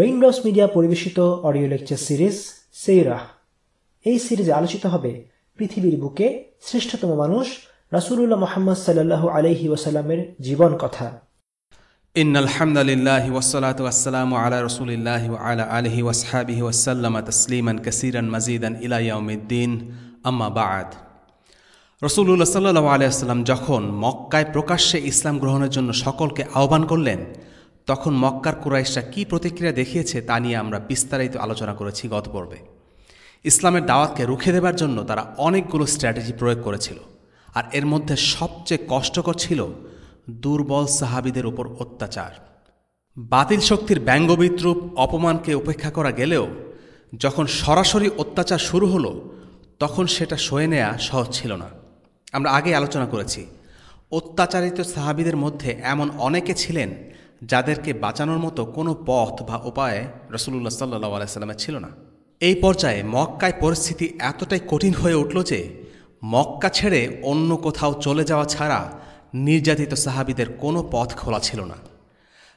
রেইনডস media পরিবেশিত audio lecture series সেইরা এই সিরিজে আলোচিত হবে পৃথিবীর বুকে শ্রেষ্ঠতম মানুষ রাসুলুল্লাহ মোহাম্মদ সাল্লাহ আলহি ওয়াসাল্লামের জীবন কথা। ইন আলহামদুলিল্লাহ ওয়াসালাত ওয়াসালাম আলা রসুলিল্লাহ আলা আলহি ওয়াসহাবিহি ওয়াসাল্লাম তসলিমান কাসিরান মাজিদান ইলাইয়াউমিদ্দিন আম্মা বাদ। রসুল্লাহ সাল্লাহ আলিয়াল্লাম যখন মক্কায় প্রকাশ্যে ইসলাম গ্রহণের জন্য সকলকে আহ্বান করলেন তখন মক্কার কুরাইশরা কী প্রতিক্রিয়া দেখিয়েছে তা নিয়ে আমরা বিস্তারিত আলোচনা করেছি গত পর্বে। ইসলামের দাওয়াতকে রুখে দেবার জন্য তারা অনেকগুলো স্ট্র্যাটেজি প্রয়োগ করেছিল। আর এর মধ্যে সবচেয়ে কষ্টকর ছিল দুর্বল সাহাবিদের উপর অত্যাচার। বাতিল শক্তির ব্যঙ্গবিদ্রুপ অপমানকে উপেক্ষা করা গেলেও যখন সরাসরি অত্যাচার শুরু হলো, তখন সেটা সয়ে নেওয়া সহজ ছিল না। আমরা আগে আলোচনা করেছি, অত্যাচারিত সাহাবিদের মধ্যে এমন অনেকে ছিলেন যাদেরকে বাঁচানোর মতো কোনো পথ বা উপায় রসুল্লাহ সাল্লাহ আলাইস্লামের ছিল না। এই পর্যায়ে মক্কায় পরিস্থিতি এতটাই কঠিন হয়ে উঠল যে মক্কা ছেড়ে অন্য কোথাও চলে যাওয়া ছাড়া নির্যাতিত সাহাবিদের কোনো পথ খোলা ছিল না।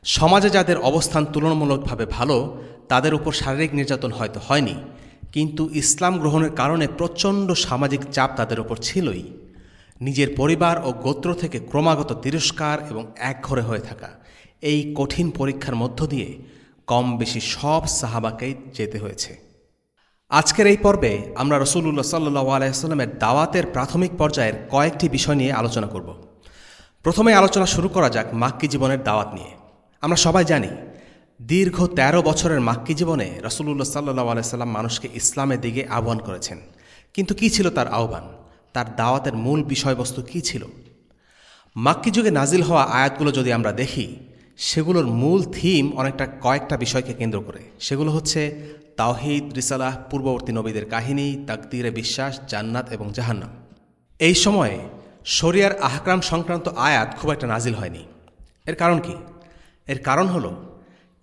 সমাজে যাদের অবস্থান তুলনামূলকভাবে ভালো, তাদের উপর শারীরিক নির্যাতন হয়তো হয়নি, কিন্তু ইসলাম গ্রহণের কারণে প্রচণ্ড সামাজিক চাপ তাদের উপর ছিলই। নিজের পরিবার ও গোত্র থেকে ক্রমাগত তিরস্কার এবং একঘরে হয়ে থাকা। এই কঠিন পরীক্ষার মধ্য দিয়ে কম বেশি সব সাহাবাকেই যেতে হয়েছে। আজকের এই পর্বে আমরা রসুল্লাহ সাল্লু দাওয়াতের প্রাথমিক পর্যায়ের কয়েকটি বিষয় নিয়ে আলোচনা করব। প্রথমে আলোচনা শুরু করা যাক মাক্কি জীবনের দাওয়াত নিয়ে। আমরা সবাই জানি, দীর্ঘ ১৩ বছরের মাক্কি জীবনে রসুল্লাহ সাল্লু আলাইসাল্লাম মানুষকে ইসলামের দিকে আহ্বান করেছেন। কিন্তু কি ছিল তার আহ্বান? তার দাওয়াতের মূল বিষয়বস্তু কি ছিল? মাক্কি যুগে নাজিল হওয়া আয়াতগুলো যদি আমরা দেখি সেগুলোর মূল থিম অনেকটা কয়েকটা বিষয়কে কেন্দ্র করে। সেগুলো হচ্ছে তাওহিদ, রিসালাহ, পূর্ববর্তী নবীদের কাহিনী, তাকদিরে বিশ্বাস, জান্নাত এবং জাহান্নাম। এই সময়ে শরিয়ার আহক্রাম সংক্রান্ত আয়াত খুব একটা নাজিল হয়নি। এর কারণ কি? এর কারণ হল,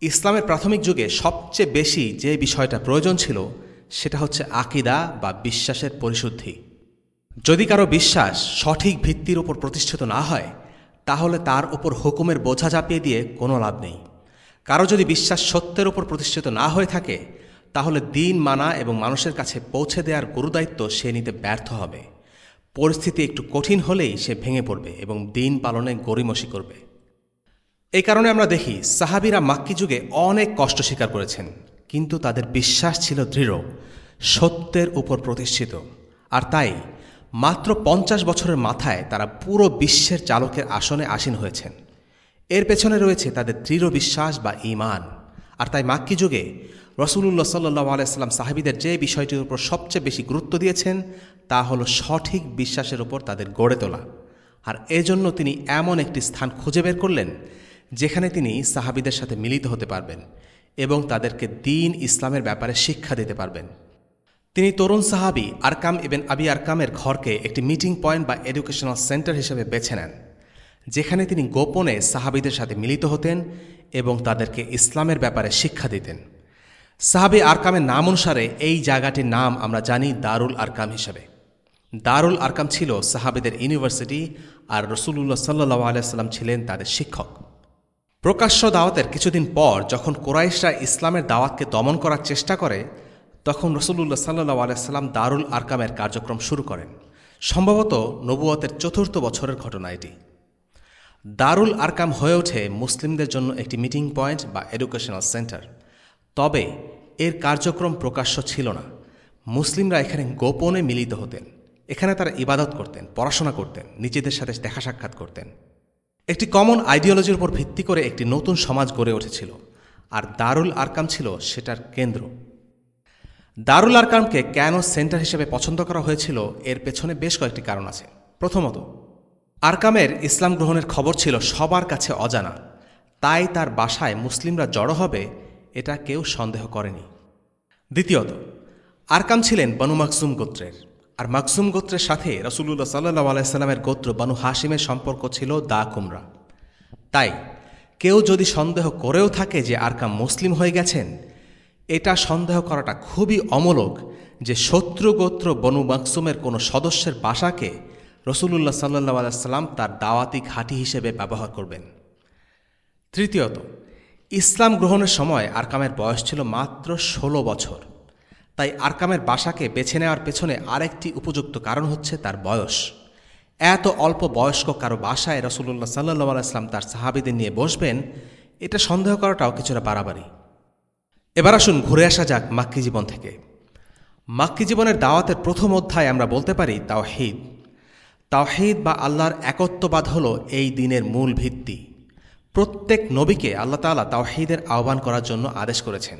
ইসলামের প্রাথমিক যুগে সবচেয়ে বেশি যে বিষয়টা প্রয়োজন ছিল, সেটা হচ্ছে আকিদা বা বিশ্বাসের পরিশুদ্ধি। যদি কারও বিশ্বাস সঠিক ভিত্তির উপর প্রতিষ্ঠিত না হয় তাহলে তার উপর হুকুমের বোঝা চাপিয়ে দিয়ে কোনো লাভ নেই। কারও যদি বিশ্বাস সত্যের ওপর প্রতিষ্ঠিত না হয়ে থাকে, তাহলে দিন, মানা এবং মানুষের কাছে পৌঁছে দেওয়ার গুরুদায়িত্ব সে নিতে ব্যর্থ হবে। পরিস্থিতি একটু কঠিন হলেই সে ভেঙে পড়বে এবং দিন পালনে গরিমসি করবে। এই কারণে আমরা দেখি, সাহাবিরা মাক্কি যুগে অনেক কষ্ট স্বীকার করেছেন, কিন্তু তাদের বিশ্বাস ছিল দৃঢ়, সত্যের উপর প্রতিষ্ঠিত। আর তাই মাত্র পঞ্চাশ বছরের মাথায় তারা পুরো বিশ্বের চালকের আসনে আসীন হয়েছেন। এর পেছনে রয়েছে তাদের দৃঢ় বিশ্বাস বা ইমান আর তাই মাক্কি যুগে রসুল্লাহ সাল্লাহ আলাইসাল্লাম সাহাবিদের যে বিষয়টির উপর সবচেয়ে বেশি গুরুত্ব দিয়েছেন, তা হলো সঠিক বিশ্বাসের উপর তাদের গড়ে তোলা। আর এজন্য তিনি এমন একটি স্থান খুঁজে বের করলেন, যেখানে তিনি সাহাবিদের সাথে মিলিত হতে পারবেন এবং তাদেরকে দিন ইসলামের ব্যাপারে শিক্ষা দিতে পারবেন। তিনি তরুণ সাহাবি আরকাম ইবেন আবি আরকামের ঘরকে একটি মিটিং পয়েন্ট বা এডুকেশনাল সেন্টার হিসেবে বেছে নেন, যেখানে তিনি গোপনে সাহাবিদের সাথে মিলিত হতেন এবং তাদেরকে ইসলামের ব্যাপারে শিক্ষা দিতেন। সাহাবি আরকামের নাম অনুসারে এই জায়গাটির নাম আমরা জানি দারুল আরকাম হিসেবে। দারুল আরকাম ছিল সাহাবিদের ইউনিভার্সিটি আর রসুল্লাহ সাল্লাহ আলাইসাল্লাম ছিলেন তাদের শিক্ষক। প্রকাশ্য দাওয়াতের কিছুদিন পর যখন কোরাইশরা ইসলামের দাওয়াতকে দমন করার চেষ্টা করে তখন রসুল্লাহ সাল্লাহ আলাইসাল্লাম দারুল আরকামের কার্যক্রম শুরু করেন। সম্ভবত নবুয়তের চতুর্থ বছরের ঘটনা এটি। দারুল আরকাম হয়ে ওঠে মুসলিমদের জন্য একটি মিটিং পয়েন্ট বা এডুকেশনাল সেন্টার। তবে এর কার্যক্রম প্রকাশ্য ছিল না। মুসলিমরা এখানে গোপনে মিলিত হতেন। এখানে তারা ইবাদত করতেন, পড়াশোনা করতেন, নিজেদের সাথে দেখা সাক্ষাৎ করতেন। একটি কমন আইডিওলজির উপর ভিত্তি করে একটি নতুন সমাজ গড়ে উঠেছিল। আর দারুল আরকাম ছিল সেটার কেন্দ্র। দারুল আরকামকে কেন সেন্টার হিসেবে পছন্দ করা হয়েছিল এর পেছনে বেশ কয়েকটি কারণ আছে। প্রথমত, আরকামের ইসলাম গ্রহণের খবর ছিল সবার কাছে অজানা। তাই তার বাসায় মুসলিমরা জড়ো হবে এটা কেউ সন্দেহ করেনি। দ্বিতীয়ত, আরকাম ছিলেন বানু মাকসুম গোত্রের। আর মাকসুম গোত্রের সাথে রসুল্লাহ সাল্লাহ আলাইস্লামের গোত্র বানু হাসিমের সম্পর্ক ছিল দা কুমরা। তাই, কেউ যদি সন্দেহ করেও থাকে যে আরকাম মুসলিম হয়ে গেছেন এটা সন্দেহ করাটা খুবই অমূলক যে শত্রু গোত্র বনু মাকসুমের কোনো সদস্যের বাসাকে রসুল্লাহ সাল্লাহ আলাইসাল্লাম তার দাওয়াতি ঘাঁটি হিসেবে ব্যবহার করবেন। তৃতীয়ত, ইসলাম গ্রহণের সময় আরকামের বয়স ছিল মাত্র ষোলো বছর। তাই আরকামের বাসাকে বেছে নেওয়ার পেছনে আরেকটি উপযুক্ত কারণ হচ্ছে তার বয়স। এত অল্প বয়স্ক কারও বাসায় রসুল্লাহ সাল্লাহ ইসলাম তার সাহাবিদের নিয়ে বসবেন, এটা সন্দেহ করাটাও কিছুটা বাড়াবাড়ি। এবার আসুন ঘুরে আসা যাক মাক্কি জীবন থেকে। মাক্কি জীবনের দাওয়াতের প্রথম অধ্যায় আমরা বলতে পারি তাওহিদ। তাওহিদ বা আল্লাহর একত্ববাদ হল এই দিনের মূল ভিত্তি। প্রত্যেক নবীকে আল্লাহ তালা তাওহিদের আহ্বান করার জন্য আদেশ করেছেন।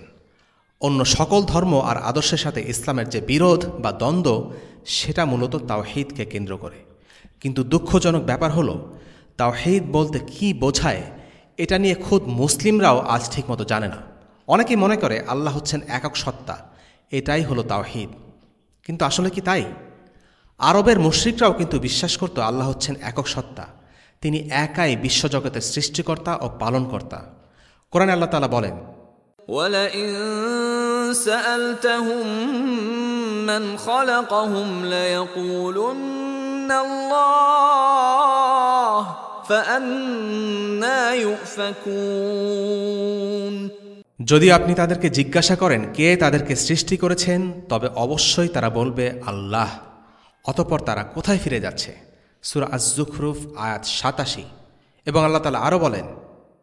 অন্য সকল ধর্ম আর আদর্শের সাথে ইসলামের যে বিরোধ বা দ্বন্দ্ব, সেটা মূলত তাওহিদকে কেন্দ্র করে। কিন্তু দুঃখজনক ব্যাপার হলো, তাওহিদ বলতে কি বোঝায়, এটা নিয়ে খুদ মুসলিমরাও আজ ঠিকমতো জানে না। অনেকেই মনে করে আল্লাহ হচ্ছেন একক সত্তা এটাই হলো তাওহিদ কিন্তু আসলে কি তাই আরবের মুশ্রিকরাও কিন্তু বিশ্বাস করত আল্লাহ হচ্ছেন একক সত্তা তিনি একাই বিশ্বজগতের সৃষ্টিকর্তা ও পালনকর্তা কোরআন আল্লাহ তালা বলেন ولئن سألتهم من خلقهم ليقولن الله فأنا يؤفكون যদি আপনি তাদেরকে জিজ্ঞাসা করেন কে তাদেরকে সৃষ্টি করেছেন তবে অবশ্যই তারা বলবে আল্লাহ অতপর তারা কোথায় ফিরে যাচ্ছে সুরা আজুখরুফ আয়াত সাতাশি এবং আল্লাহ তালা আরও বলেন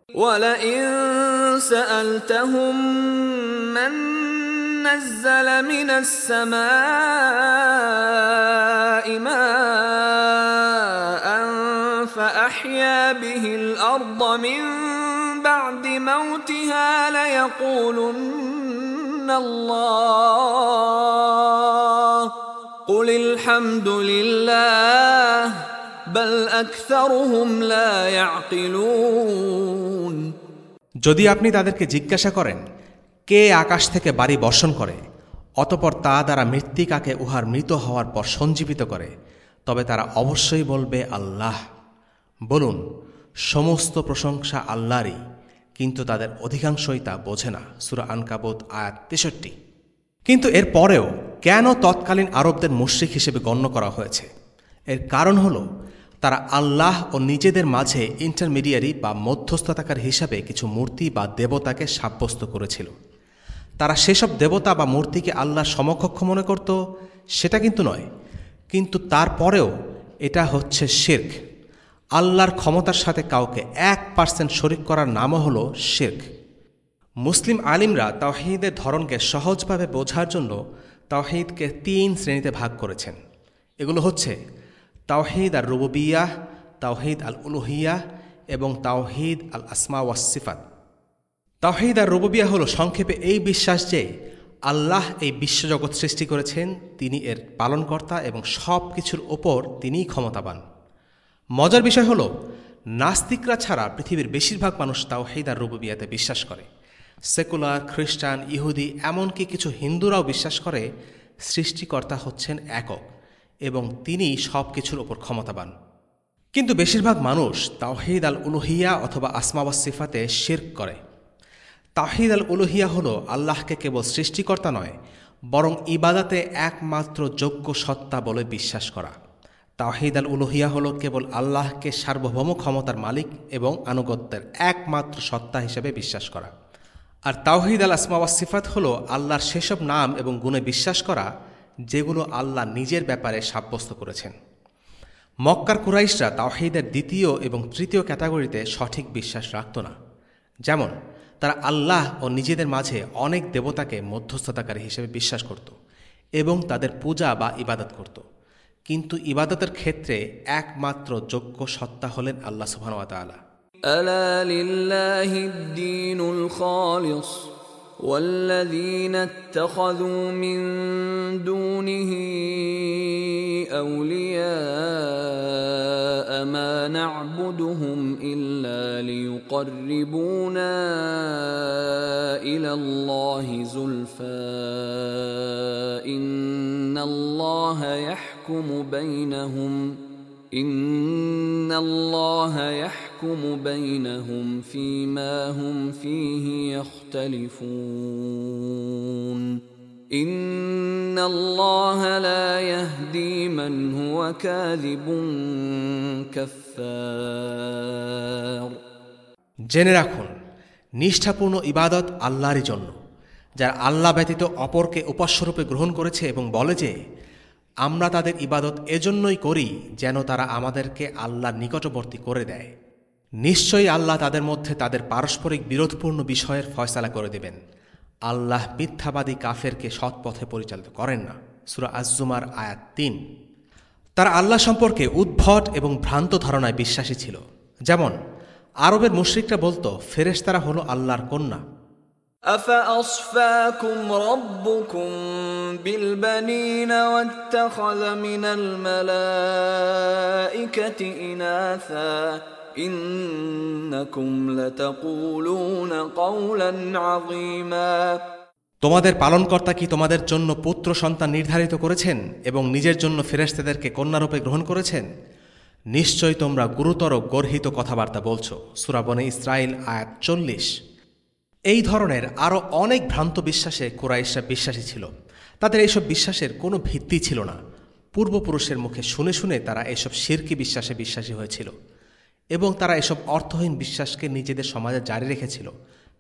ولئن سألتهم من نزل من السماء ماء فأحيا به الأرض من بعد موتها ليقولن الله قل الحمد لله بل أكثرهم لا يعقلون যদি আপনি তাদেরকে জিজ্ঞাসা করেন কে আকাশ থেকে বাড়ি বর্ষণ করে অতপর তা দ্বারা মৃত্তিকাকে উহার মৃত হওয়ার পর সঞ্জীবিত করে তবে তারা অবশ্যই বলবে আল্লাহ বলুন, সমস্ত প্রশংসা আল্লাহরই, কিন্তু তাদের অধিকাংশই তা বোঝে না। সুরা আনকাবোধ আয়াত তেষট্টি। কিন্তু এর পরেও কেন তৎকালীন আরবদের মুশ্রিক হিসেবে গণ্য করা হয়েছে? এর কারণ হল, তারা আল্লাহ ও নিজেদের মাঝে ইন্টারমিডিয়ারি বা মধ্যস্থতাকার হিসাবে কিছু মূর্তি বা দেবতাকে সাব্যস্ত করেছিল। তারা সেসব দেবতা বা মূর্তিকে আল্লাহর সমকক্ষ মনে করত, সেটা কিন্তু নয়। কিন্তু তারপরেও এটা হচ্ছে শির্ক। আল্লাহর ক্ষমতার সাথে কাউকে এক পার্সেন্ট শরিক করার নামও হল শেখ মুসলিম আলিমরা তাওহিদের ধরনকে সহজভাবে বোঝার জন্য তাওহিদকে তিন শ্রেণীতে ভাগ করেছেন। এগুলো হচ্ছে তাওহিদ আর রুববিয়াহ তাওহিদ আল উলুহিয়া এবং তাওহিদ আল আসমা ওয়াসিফাত তাওহিদ আর রুববিয়া হলো সংক্ষেপে এই বিশ্বাস যে আল্লাহ এই বিশ্বজগৎ সৃষ্টি করেছেন, তিনি এর পালনকর্তা এবং সব কিছুর ওপর তিনিই ক্ষমতাবান। মজার বিষয় হলো, নাস্তিকরা ছাড়া পৃথিবীর বেশিরভাগ মানুষ তাওহিদ আর রুববিয়াতে বিশ্বাস করে। সেকুলার, খ্রিস্টান, ইহুদি, এমনকি কিছু হিন্দুরাও বিশ্বাস করে সৃষ্টিকর্তা হচ্ছেন একক এবং তিনি সব কিছুর ওপর ক্ষমতাবান। কিন্তু বেশিরভাগ মানুষ তাওহিদ আল উলুহিয়া অথবা আসমাবা সিফাতে শির্ক করে। তাহিদ আল উলুহিয়া হল আল্লাহকে কেবল সৃষ্টিকর্তা নয়, বরং ইবাদাতে একমাত্র যোগ্য সত্তা বলে বিশ্বাস করা। তাহিদ আল উলুহিয়া হল কেবল আল্লাহকে সার্বভৌম ক্ষমতার মালিক এবং আনুগত্যের একমাত্র সত্তা হিসেবে বিশ্বাস করা। আর তাওহিদ আল আসমাওয়া সিফাত হল আল্লাহর সেসব নাম এবং গুণে বিশ্বাস করা যেগুলো আল্লাহ নিজের ব্যাপারে সাব্যস্ত করেছেন। মক্কার কুরাইশরা তাওহিদের দ্বিতীয় এবং তৃতীয় ক্যাটাগরিতে সঠিক বিশ্বাস রাখত না। যেমন, তারা আল্লাহ ও নিজেদের মাঝে অনেক দেবতাকে মধ্যস্থতাকারী হিসেবে বিশ্বাস করত এবং তাদের পূজা বা ইবাদত করত। কিন্তু ইবাদতের ক্ষেত্রে একমাত্র যোগ্য সত্তা হলেন আল্লাহ সুবাহতালা ألا لله الدين الخالص والذين اتخذوا من دونه أولياء ما نعبدهم إلا ليقربونا إلى الله زلفى إن الله يحكم بينهم إن الله يحكم بينهم فيما هم فيه يختلفون إن الله لا يهدي من هو كاذب كفار জেনে রাখুন নিষ্ঠাপূর্ণ ইবাদত আল্লাহরই জন্য যারা আল্লাহ ব্যতীত অপরকে উপাস্যরূপে গ্রহণ করেছে এবং বলে যে আমরা তাদের ইবাদত এজন্যই করি যেন তারা আমাদেরকে আল্লাহ নিকটবর্তী করে দেয়। নিশ্চয়ই আল্লাহ তাদের মধ্যে তাদের পারস্পরিক বিরোধপূর্ণ বিষয়ের ফয়সালা করে দেবেন। আল্লাহ মিথ্যাবাদী কাফেরকে সৎ পথে পরিচালিত করেন না। সুরা আজুমার আয়াত তিন। তারা আল্লাহ সম্পর্কে উদ্ভট এবং ভ্রান্ত ধারণায় বিশ্বাসী ছিল। যেমন, আরবের মুশ্রিকরা বলতো, ফেরেশতারা হলো আল্লাহর কন্যা। أفأصفاكم ربكم بالبنين واتخذ من الملائكة إناثا إنكم لتقولون قولا عظيما তোমাদের পালনকর্তা কি তোমাদের জন্য পুত্র সন্তান নির্ধারিত করেছেন এবং নিজের জন্য ফেরেশতাদেরকে কন্যারূপে গ্রহণ করেছেন নিশ্চয় তোমরা গুরুতর গর্হিত কথাবার্তা বলছো সুরাবনে ইসরায়েল আয়াত চল্লিশ এই ধরনের আরও অনেক ভ্রান্ত বিশ্বাসে কোরাইশরা বিশ্বাসী ছিল। তাদের এইসব বিশ্বাসের কোনো ভিত্তি ছিল না। পূর্বপুরুষের মুখে শুনে শুনে তারা এসব শিরকি বিশ্বাসে বিশ্বাসী হয়েছিল এবং তারা এসব অর্থহীন বিশ্বাসকে নিজেদের সমাজে জারি রেখেছিল।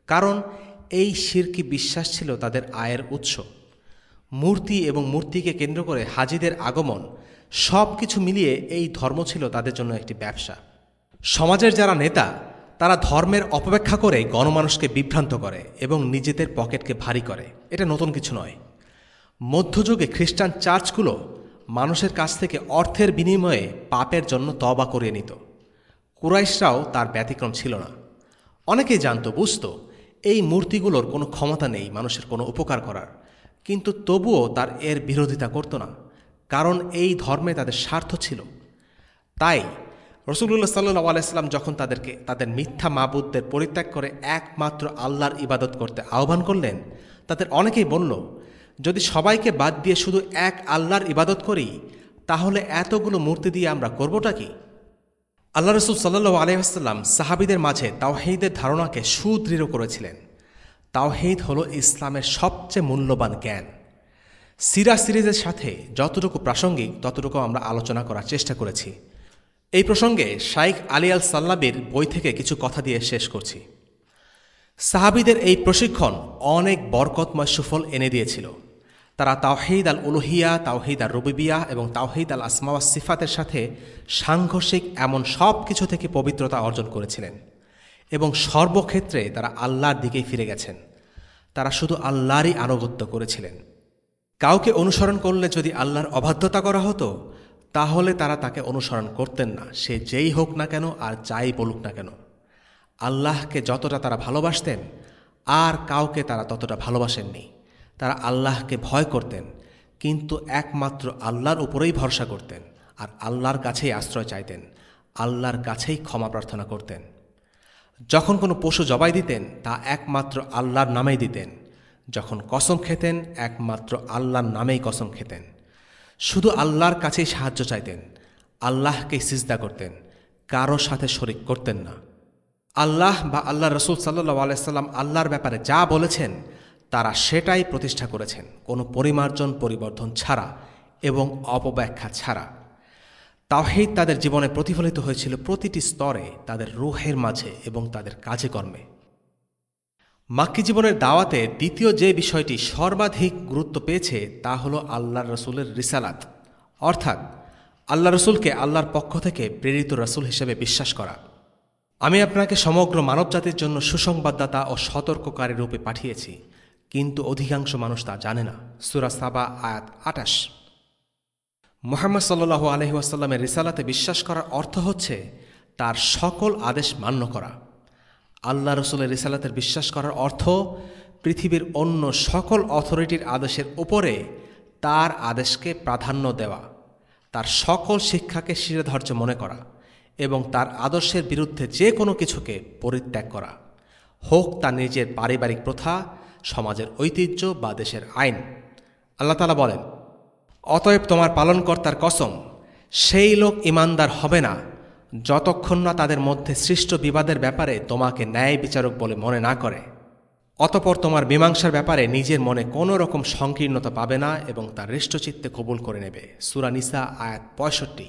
কারণ এই শিরকি বিশ্বাস ছিল তাদের আয়ের উৎস। মূর্তি এবং মূর্তিকে কেন্দ্র করে হাজিদের আগমন সব কিছু মিলিয়ে এই ধর্ম ছিল তাদের জন্য একটি ব্যবসা। সমাজের যারা নেতা তারা ধর্মের অপব্যাখ্যা করে গণমানুষকে বিভ্রান্ত করে এবং নিজেদের পকেটকে ভারী করে। এটা নতুন কিছু নয়। মধ্যযুগে খ্রিস্টান চার্চগুলো মানুষের কাছ থেকে অর্থের বিনিময়ে পাপের জন্য তবা করিয়ে নিত। কুরাইশরাও তার ব্যতিক্রম ছিল না। অনেকেই জানত, বুঝত, এই মূর্তিগুলোর কোনো ক্ষমতা নেই মানুষের কোনো উপকার করার। কিন্তু তবুও তার এর বিরোধিতা করত না, কারণ এই ধর্মে তাদের স্বার্থ ছিল। তাই রসুল্লাহ সাল্লু আলাইস্লাম যখন তাদেরকে, তাদের মিথ্যা মাবুদদের পরিত্যাগ করে একমাত্র আল্লাহর ইবাদত করতে আহ্বান করলেন, তাদের অনেকেই বলল, যদি সবাইকে বাদ দিয়ে শুধু এক আল্লাহর ইবাদত করি, তাহলে এতগুলো মূর্তি দিয়ে আমরা করবোটা কি? আল্লাহ রসুল সাল্লু আলহাম সাহাবিদের মাঝে তাওহিদের ধারণাকে সুদৃঢ় করেছিলেন। তাওহিদ হল ইসলামের সবচেয়ে মূল্যবান জ্ঞান। সিরা সিরিজের সাথে যতটুকু প্রাসঙ্গিক, ততটুকু আমরা আলোচনা করার চেষ্টা করেছি। এই প্রসঙ্গে শাইখ আলী আল সাল্লাবির বই থেকে কিছু কথা দিয়ে শেষ করছি। সাহাবিদের এই প্রশিক্ষণ অনেক বরকতময় সুফল এনে দিয়েছিল। তারা তাওহিদ আল উলুহিয়া তাওহিদ আল রবিবিয়া এবং তাওহিদ আল আসমাওয়া সিফাতের সাথে সাংঘর্ষিক এমন সব কিছু থেকে পবিত্রতা অর্জন করেছিলেন এবং সর্বক্ষেত্রে তারা আল্লাহর দিকেই ফিরে গেছেন। তারা শুধু আল্লাহরই আনুগত্য করেছিলেন। কাউকে অনুসরণ করলে যদি আল্লাহর অবাধ্যতা করা হতো তাহলে তারা তাকে অনুসরণ করতেন না। সে যেই হোক না কেন আর যাই বলুক না কেন। আল্লাহকে যতটা তারা ভালোবাসতেন, আর কাউকে তারা ততটা ভালোবাসেননি। তারা আল্লাহকে ভয় করতেন, কিন্তু একমাত্র আল্লাহর উপরেই ভরসা করতেন, আর আল্লাহর কাছেই আশ্রয় চাইতেন, আল্লাহর কাছেই ক্ষমা প্রার্থনা করতেন। যখন কোনো পশু জবাই দিতেন, তা একমাত্র আল্লাহর নামেই দিতেন। যখন কসম খেতেন, একমাত্র আল্লাহর নামেই কসম খেতেন। শুধু আল্লাহর কাছেই সাহায্য চাইতেন আল্লাহকে সিজদা করতেন কারও সাথে শরিক করতেন না। আল্লাহ বা আল্লাহ রসুল সাল্লু আলাইসাল্লাম আল্লাহর ব্যাপারে যা বলেছেন, তারা সেটাই প্রতিষ্ঠা করেছেন, কোনো পরিমার্জন, পরিবর্ধন ছাড়া এবং অপব্যাখ্যা ছাড়া। তাওহিদ তাদের জীবনে প্রতিফলিত হয়েছিল প্রতিটি স্তরে, তাদের রুহের মাঝে এবং তাদের কাজে কর্মে। মাক্কি জীবনের দাওয়াতে দ্বিতীয় যে বিষয়টি সর্বাধিক গুরুত্ব পেয়েছে তা হল আল্লাহ রসুলের রিসালাত, অর্থাৎ আল্লাহ রসুলকে আল্লাহর পক্ষ থেকে প্রেরিত রসুল হিসেবে বিশ্বাস করা। আমি আপনাকে সমগ্র মানবজাতির জন্য সুসংবাদদাতা ও সতর্ককারী রূপে পাঠিয়েছি, কিন্তু অধিকাংশ মানুষ তা জানে না। সুরা সাবা, আয়াত আটাশ মোহাম্মদ সাল্লু আলহিউসাল্লামের রিসালাতে বিশ্বাস করার অর্থ হচ্ছে তার সকল আদেশ মান্য করা। আল্লাহ রসুলের রিসালাতের বিশ্বাস করার অর্থ, পৃথিবীর অন্য সকল অথরিটির আদেশের উপরে তার আদেশকে প্রাধান্য দেওয়া, তার সকল শিক্ষাকে শিরোধার্য মনে করা এবং তার আদর্শের বিরুদ্ধে যে কোনো কিছুকে পরিত্যাগ করা। হোক তা নিজের পারিবারিক প্রথা, সমাজের ঐতিহ্য বা দেশের আইন। আল্লাহ তালা বলেন, অতএব তোমার পালনকর্তার কসম, সেই লোক ইমানদার হবে না যতক্ষণ না তাদের মধ্যে সৃষ্ট বিবাদের ব্যাপারে তোমাকে ন্যায় বিচারক বলে মনে না করে, অতপর তোমার মীমাংসার ব্যাপারে নিজের মনে কোনো রকম সংকীর্ণতা পাবে না এবং তার হৃষ্টচিত্তে কবুল করে নেবে। সুরানিসা আয়াত পঁয়ষট্টি।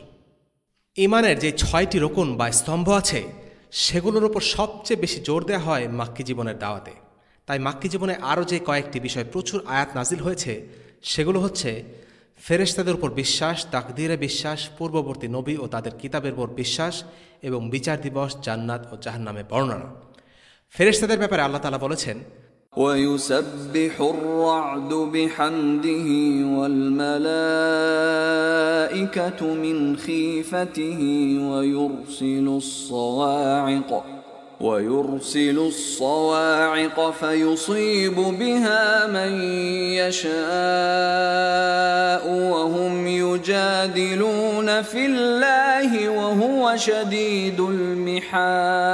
ইমানের যে ছয়টি রকুন বা স্তম্ভ আছে, সেগুলোর ওপর সবচেয়ে বেশি জোর দেওয়া হয় মাক্কি জীবনের দাওয়াতে। তাই মাক্কি জীবনে আরও যে কয়েকটি বিষয় প্রচুর আয়াত নাজিল হয়েছে, সেগুলো হচ্ছে ফেরেশতাদের উপর বিশ্বাস তাকদিরে বিশ্বাস পূর্ববর্তী নবী ও তাদের কিতাবের উপর বিশ্বাস এবং বিচার দিবস জান্নাত ও জাহান্নামে বর্ণনা ফেরেশতাদের ব্যাপারে আল্লাহ তালা বলেছেন ويسبح الرعد بحمده والملائكة من خيفته ويرسل الصواعق ويرسل الصواعق فيصيب بها من يشاء وهم يجادلون في الله وهو شديد المحال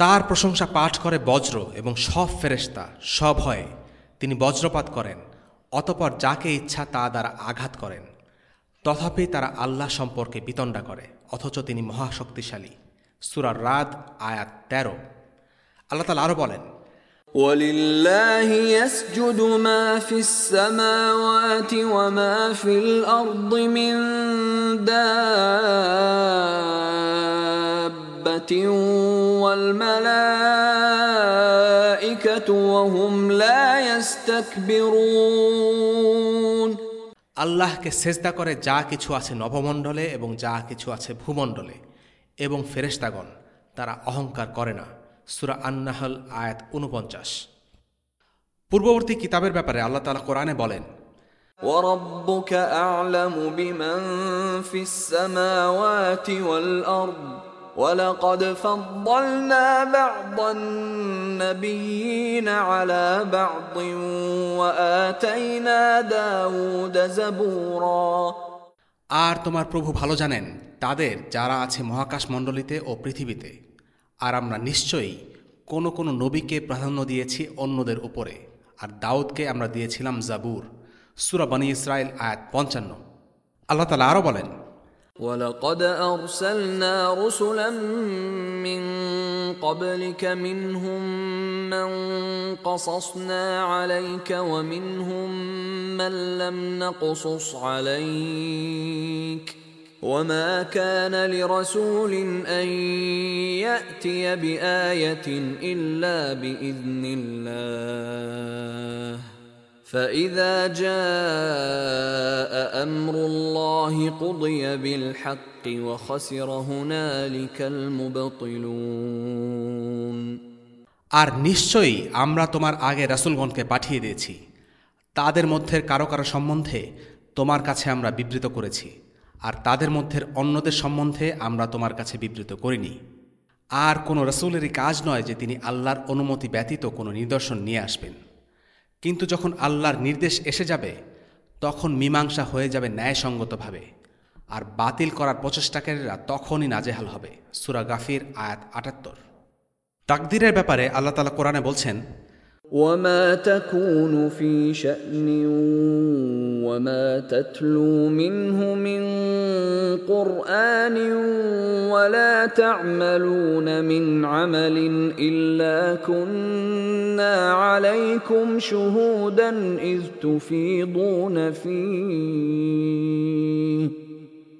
তার প্রশংসা পাঠ করে বজ্র এবং সব ফেরেশতা সব হয় তিনি বজ্রপাত করেন অতপর যাকে ইচ্ছা তা দ্বারা আঘাত করেন তথাপি তারা আল্লাহ সম্পর্কে বিতণ্ডা করে অথচ তিনি মহাশক্তিশালী সুরার রাত আয়াত তেরো আল্লাহ তালা আরও বলেন ولله يسجد ما في السماوات وما في الارض من دابه والملائكه وهم لا يستكبرون আল্লাহকে সেজদা করে যা কিছু আছে নবমণ্ডলে এবং যা কিছু আছে ভূমণ্ডলে এবং ফেরেশতাগণ তারা অহংকার করে না সুরা আন্নাহল আয়াত উনপঞ্চাশ পূর্ববর্তী কিতাবের ব্যাপারে আল্লাহ তালা কোরআনে বলেন وربك اعلم بمن في السماوات والارض ولقد فضلنا بعض النبيين على بعض واتينا داود زبورا আর তোমার প্রভু ভালো জানেন তাদের যারা আছে মহাকাশ মণ্ডলীতে ও পৃথিবীতে আর আমরা নিশ্চয়ই কোনো কোনো নবীকে প্রাধান্য দিয়েছি অন্যদের উপরে আর দাউদকে আমরা দিয়েছিলাম জাবুর সুরা বানী ইসরায়েল আয়াত পঞ্চান্ন আল্লাহ তালা আরও বলেন ولقد ارسلنا رسلا من قبلك منهم من قصصنا عليك ومنهم من لم نقصص عليك وما كان لرسول ان ياتي بايه الا باذن الله فإذا جاء أمر الله قضي بالحق وخسر هنالك المبطلون আর নিশ্চয়ই আমরা তোমার আগে রাসুলগণকে পাঠিয়ে দিয়েছি তাদের মধ্যে কারো কারো সম্বন্ধে তোমার কাছে আমরা বিবৃত করেছি আর তাদের মধ্যে অন্যদের সম্বন্ধে আমরা তোমার কাছে বিবৃত করিনি। আর কোনো রসুলেরই কাজ নয় যে তিনি আল্লাহর অনুমতি ব্যতীত কোনো নিদর্শন নিয়ে আসবেন। কিন্তু যখন আল্লাহর নির্দেশ এসে যাবে, তখন মীমাংসা হয়ে যাবে ন্যায়সঙ্গতভাবে। আর বাতিল করার প্রচেষ্টাকারীরা তখনই নাজেহাল হবে। সুরা গাফির, আয়াত আটাত্তর। তাকদিরের ব্যাপারে আল্লাহ তালা কোরআনে বলছেন ওয়ামা তাকুনু ফি وما تتلو منه من قرآن ولا تعملون من عمل إلا كنا عليكم شهودا إذ تفيضون فيه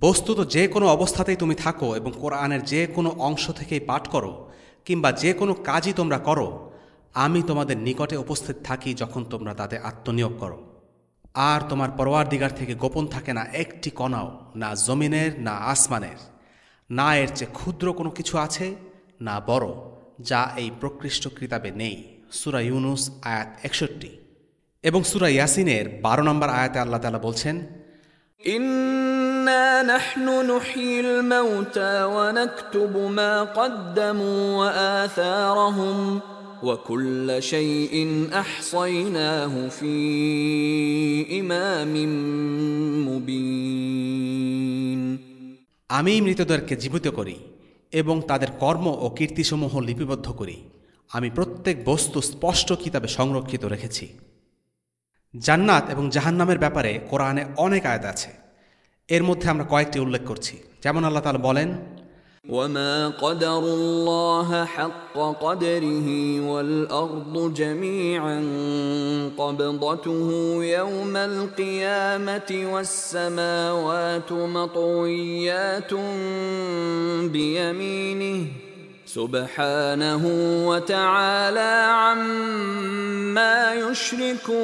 বস্তুত যে কোনো অবস্থাতেই তুমি থাকো এবং কোরআনের যে কোনো অংশ থেকেই পাঠ করো, কিংবা যে কোনো কাজই তোমরা করো, আমি তোমাদের নিকটে উপস্থিত থাকি যখন তোমরা তাতে আত্মনিয়োগ করো। আর তোমার পরোয়ার দিগার থেকে গোপন থাকে না একটি কণাও, না জমিনের, না আসমানের, না এর চেয়ে ক্ষুদ্র কোনো কিছু আছে, না বড়, যা এই প্রকৃষ্ট কিতাবে নেই। সুরা ইউনুস, আয়াত একষট্টি। এবং সুরা ইয়াসিনের বারো নম্বর আয়াতে আল্লাহ তালা বলছেন إنا نحن نحيي الموتى ونكتب ما قدموا وآثارهم وكل شيء أحصيناه في إمام مبين আমি মৃতদেরকে জীবিত করি এবং তাদের কর্ম ও কীর্তিসমূহ লিপিবদ্ধ করি আমি প্রত্যেক বস্তু স্পষ্ট কিতাবে সংরক্ষিত রেখেছি জান্নাত এবং জাহান্নামের ব্যাপারে কোরআনে অনেক আয়াত আছে এর মধ্যে আমরা কয়েকটি উল্লেখ করছি যেমন আল্লাহ তালা বলেন وما قدروا الله حق قدره والارض جميعا قبضته يوم القيامه والسماوات مطويات بيمينه سبحانه وتعالى عما يشركون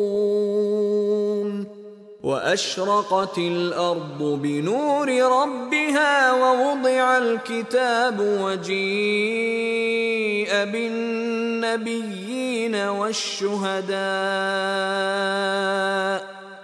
وأشرقت الأرض بنور ربها ووضع الكتاب وجيء بالنبيين والشهداء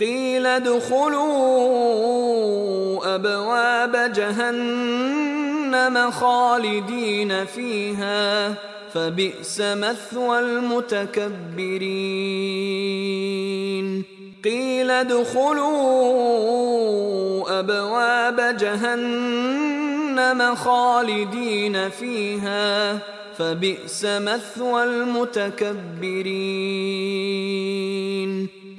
قيل ادخلوا أبواب جهنم خالدين فيها فبئس مثوى المتكبرين. قيل ادخلوا أبواب جهنم خالدين فيها فبئس مثوى المتكبرين.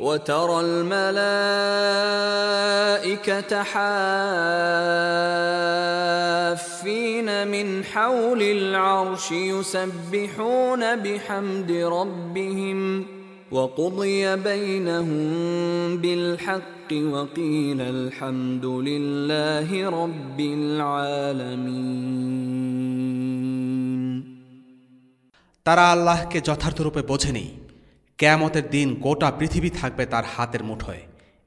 وترى الملائكه حافين من حول العرش يسبحون بحمد ربهم وقضي بينهم بالحق وقيل الحمد لله رب العالمين তারা আল্লাহকে যথার্থরূপে বোঝেনি কেয়ামতের দিন গোটা পৃথিবী থাকবে তার হাতের মুঠোয়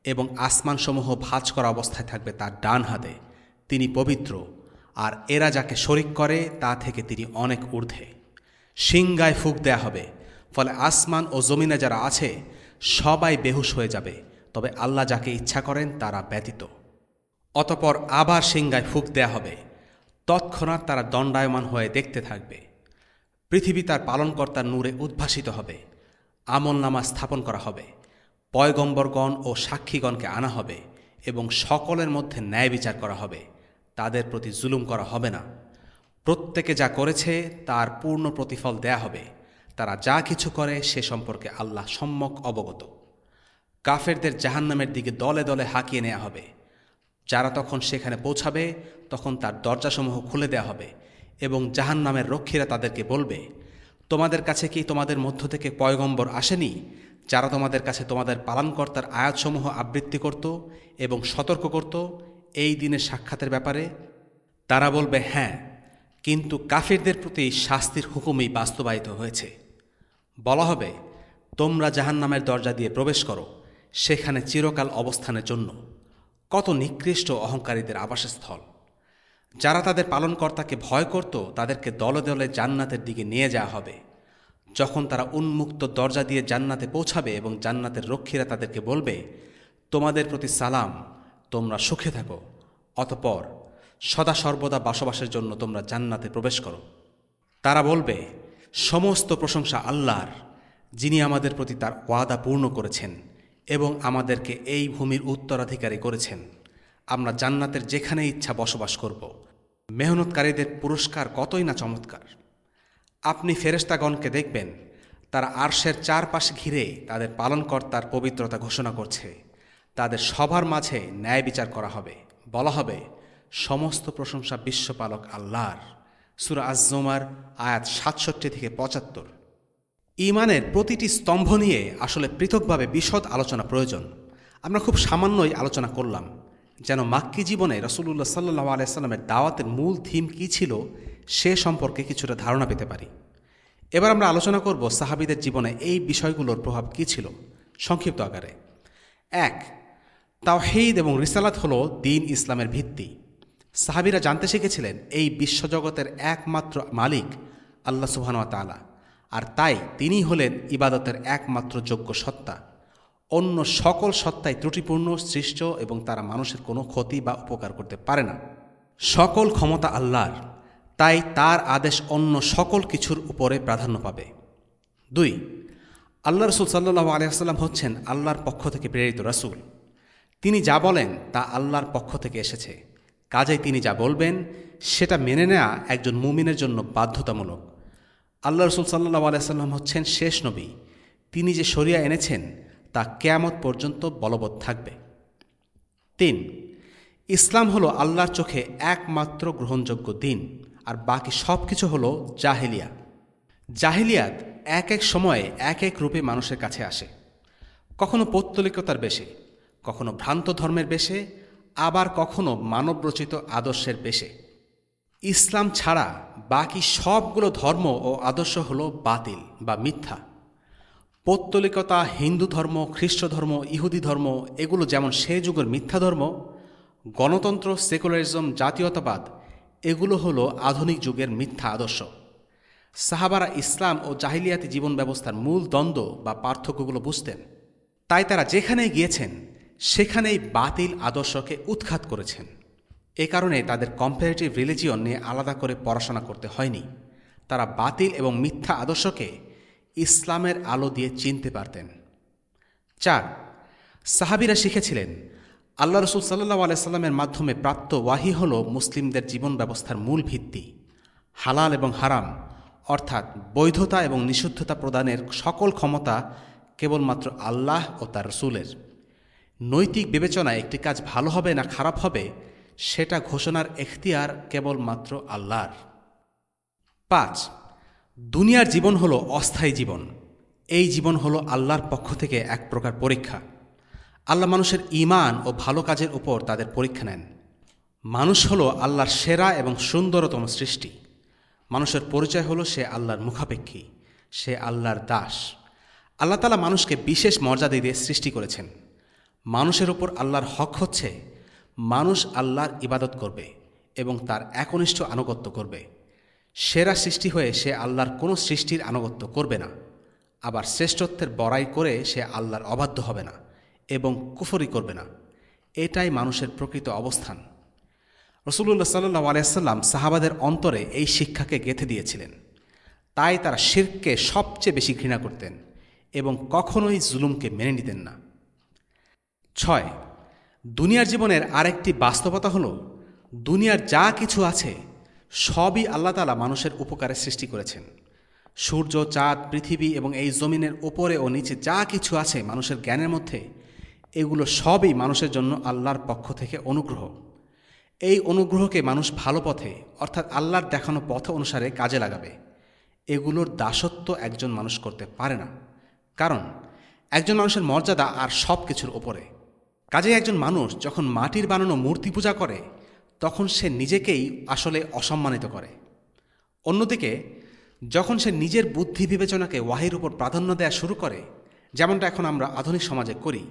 এবং আসমানসমূহ ভাঁজ করা অবস্থায় থাকবে তার ডান হাতে। তিনি পবিত্র, আর এরা যাকে শরিক করে, তা থেকে তিনি অনেক ঊর্ধ্বে। সিংগায় ফুক দেয়া হবে, ফলে আসমান ও জমিনে যারা আছে, সবাই বেহুশ হয়ে যাবে। তবে আল্লাহ যাকে ইচ্ছা করেন, তারা ব্যতীত। অতপর আবার সিংগায় ফুক দেয়া হবে। তৎক্ষণাৎ তারা দণ্ডায়মান হয়ে দেখতে থাকবে। পৃথিবী তার পালনকর্তার নূরে উদ্ভাসিত হবে। আমল নামা স্থাপন করা হবে, পয়গম্বরগণ ও সাক্ষীগণকে আনা হবে এবং সকলের মধ্যে ন্যায় বিচার করা হবে। তাদের প্রতি জুলুম করা হবে না। প্রত্যেকে যা করেছে তার পূর্ণ প্রতিফল দেয়া হবে। তারা যা কিছু করে সে সম্পর্কে আল্লাহ সম্যক অবগত। কাফেরদের জাহান্নামের দিকে দলে দলে হাঁকিয়ে নেওয়া হবে। যারা তখন সেখানে পৌঁছাবে, তখন তার দরজাসমূহ খুলে দেওয়া হবে এবং জাহান্নামের রক্ষীরা তাদেরকে বলবে তোমাদের কাছে কি তোমাদের মধ্য থেকে পয়গম্বর আসেনি, যারা তোমাদের কাছে তোমাদের পালনকর্তার আয়াতসমূহ আবৃত্তি করত এবং সতর্ক করত? এই দিনের সাক্ষাতের ব্যাপারে তারা বলবে হ্যাঁ কিন্তু কাফিরদের প্রতি শাস্তির হুকুমই বাস্তবায়িত হয়েছে। বলা হবে, তোমরা জাহান্নামের দরজা দিয়ে প্রবেশ করো, সেখানে চিরকাল অবস্থানের জন্য। কত নিকৃষ্ট অহংকারীদের আবাসস্থল। যারা তাদের পালনকর্তাকে ভয় করত, তাদেরকে দলে দলে জান্নাতের দিকে নিয়ে যাওয়া হবে। যখন তারা উন্মুক্ত দরজা দিয়ে জান্নাতে পৌঁছাবে এবং জান্নাতের রক্ষীরা তাদেরকে বলবে, তোমাদের প্রতি সালাম, তোমরা সুখে থাকো। অতপর সদা সর্বদা বসবাসের জন্য তোমরা জান্নাতে প্রবেশ করো। তারা বলবে, সমস্ত প্রশংসা আল্লাহর, যিনি আমাদের প্রতি তার ওয়াদা পূর্ণ করেছেন এবং আমাদেরকে এই ভূমির উত্তরাধিকারী করেছেন। আমরা জান্নাতের যেখানে ইচ্ছা বসবাস করব। মেহনতকারীদের পুরস্কার কতই না চমৎকার। আপনি ফেরেস্তাগণকে দেখবেন, তারা আরশের চারপাশ ঘিরে তাদের পালনকর্তার পবিত্রতা ঘোষণা করছে। তাদের সবার মাঝে ন্যায় বিচার করা হবে। বলা হবে, সমস্ত প্রশংসা বিশ্বপালক আল্লাহর। সুরা আজমার আয়াত সাতষট্টি থেকে পঁচাত্তর। ইমানের প্রতিটি স্তম্ভ নিয়ে আসলে পৃথকভাবে বিশদ আলোচনা প্রয়োজন। আমরা খুব সামান্যই আলোচনা করলাম। যেন মাক্কি জীবনে রসুল্লাহ সাল্লাহ আলাইস্লামের দাওয়াতের মূল থিম কী ছিল, সে সম্পর্কে কিছুটা ধারণা পেতে পারি। এবার আমরা আলোচনা করব সাহাবিদের জীবনে এই বিষয়গুলোর প্রভাব কী ছিল, সংক্ষিপ্ত আকারে। এক, তাওহিদ এবং রিসালাত হল দিন ইসলামের ভিত্তি। সাহাবিরা জানতে শিখেছিলেন এই বিশ্বজগতের একমাত্র মালিক আল্লাহ সুবহানুয়া তালা আর তাই তিনি হলেন ইবাদতের একমাত্র যোগ্য সত্তা। অন্য সকল সত্তাই ত্রুটিপূর্ণ, সৃষ্ট এবং তারা মানুষের কোনো ক্ষতি বা উপকার করতে পারে না। সকল ক্ষমতা আল্লাহর, তাই তার আদেশ অন্য সকল কিছুর উপরে প্রাধান্য পাবে। দুই, আল্লাহ রসুল সাল্লাহ আলিয়াল্লাম হচ্ছেন আল্লাহর পক্ষ থেকে প্রেরিত রাসুল। তিনি যা বলেন তা আল্লাহর পক্ষ থেকে এসেছে। কাজেই তিনি যা বলবেন, সেটা মেনে নেওয়া একজন মুমিনের জন্য বাধ্যতামূলক। আল্লাহ রসুল সাল্লাহ আলাইসাল্লাম হচ্ছেন শেষ নবী। তিনি যে শরিয়া এনেছেন তা কেয়ামত পর্যন্ত বলবৎ থাকবে। তিন, ইসলাম হলো আল্লাহর চোখে একমাত্র গ্রহণযোগ্য দিন, আর বাকি সব কিছু হলো জাহেলিয়া জাহিলিয়াত এক এক সময়ে এক এক রূপে মানুষের কাছে আসে। কখনো পৌত্তলিকতার বেশে, কখনো ভ্রান্ত ধর্মের বেশে, আবার কখনো মানবরচিত আদর্শের বেশে। ইসলাম ছাড়া বাকি সবগুলো ধর্ম ও আদর্শ হলো বাতিল বা মিথ্যা। পৌত্তলিকতা, হিন্দু ধর্ম, খ্রিস্ট ধর্ম, ইহুদি ধর্ম, এগুলো যেমন সে যুগের মিথ্যা ধর্ম, গণতন্ত্র, সেকুলারিজম, জাতীয়তাবাদ, এগুলো হলো আধুনিক যুগের মিথ্যা আদর্শ। সাহাবারা ইসলাম ও জাহিলিয়াতি জীবন ব্যবস্থার মূল দ্বন্দ্ব বা পার্থক্যগুলো বুঝতেন। তাই তারা যেখানেই গিয়েছেন, সেখানেই বাতিল আদর্শকে উৎখাত করেছেন। এ কারণে তাদের কম্পারেটিভ রিলিজিয়ন নিয়ে আলাদা করে পড়াশোনা করতে হয়নি। তারা বাতিল এবং মিথ্যা আদর্শকে ইসলামের আলো দিয়ে চিনতে পারতেন। চার, সাহাবিরা শিখেছিলেন, আল্লাহ রসুল সাল্লাহ আলাইস্লামের মাধ্যমে প্রাপ্ত ওয়াহি হল মুসলিমদের জীবন ব্যবস্থার মূল ভিত্তি। হালাল এবং হারাম, অর্থাৎ বৈধতা এবং নিষিদ্ধতা প্রদানের সকল ক্ষমতা কেবলমাত্র আল্লাহ ও তার রসুলের। নৈতিক বিবেচনায় একটি কাজ ভালো হবে না খারাপ হবে, সেটা ঘোষণার এখতিয়ার কেবলমাত্র আল্লাহর। পাঁচ দুনিয়ার জীবন হলো অস্থায়ী জীবন। এই জীবন হলো আল্লাহর পক্ষ থেকে এক প্রকার পরীক্ষা। আল্লাহ মানুষের ইমান ও ভালো কাজের উপর তাদের পরীক্ষা নেন। মানুষ হলো আল্লাহর সেরা এবং সুন্দরতম সৃষ্টি। মানুষের পরিচয় হলো সে আল্লাহর মুখাপেক্ষী, সে আল্লাহর দাস। আল্লাহ তালা মানুষকে বিশেষ মর্যাদা দিয়ে সৃষ্টি করেছেন। মানুষের ওপর আল্লাহর হক হচ্ছে, মানুষ আল্লাহর ইবাদত করবে এবং তার একনিষ্ঠ আনুগত্য করবে। সেরা সৃষ্টি হয়ে সে আল্লাহর কোনো সৃষ্টির আনুগত্য করবে না। আবার শ্রেষ্ঠত্বের বড়াই করে সে আল্লাহর অবাধ্য হবে না এবং কুফরি করবে না। এটাই মানুষের প্রকৃত অবস্থান। রসুল্লাহ সাল্লু আলিয়াল্লাম সাহাবাদের অন্তরে এই শিক্ষাকে গেঁথে দিয়েছিলেন। তাই তারা শিরকে সবচেয়ে বেশি ঘৃণা করতেন এবং কখনোই জুলুমকে মেনে নিতেন না। ছয়, দুনিয়ার জীবনের আরেকটি বাস্তবতা হল, দুনিয়ার যা কিছু আছে সবই আল্লাহ তালা মানুষের উপকারে সৃষ্টি করেছেন। সূর্য, চাঁদ, পৃথিবী এবং এই জমিনের ওপরে ও নিচে যা কিছু আছে মানুষের জ্ঞানের মধ্যে, এগুলো সবই মানুষের জন্য আল্লাহর পক্ষ থেকে অনুগ্রহ। এই অনুগ্রহকে মানুষ ভালো পথে, অর্থাৎ আল্লাহর দেখানো পথ অনুসারে কাজে লাগাবে। এগুলোর দাসত্ব একজন মানুষ করতে পারে না। কারণ, একজন মানুষের মর্যাদা আর সব কিছুর ওপরে কাজে একজন মানুষ যখন মাটির বানানো মূর্তি পূজা করে তখন সে নিজেকেই আসলে অসম্মানিত করে। অন্যদিকে, যখন সে নিজের বুদ্ধি বিবেচনাকে ওয়াহির উপর প্রাধান্য দেওয়া শুরু করে, যেমনটা এখন আমরা আধুনিক সমাজে করি,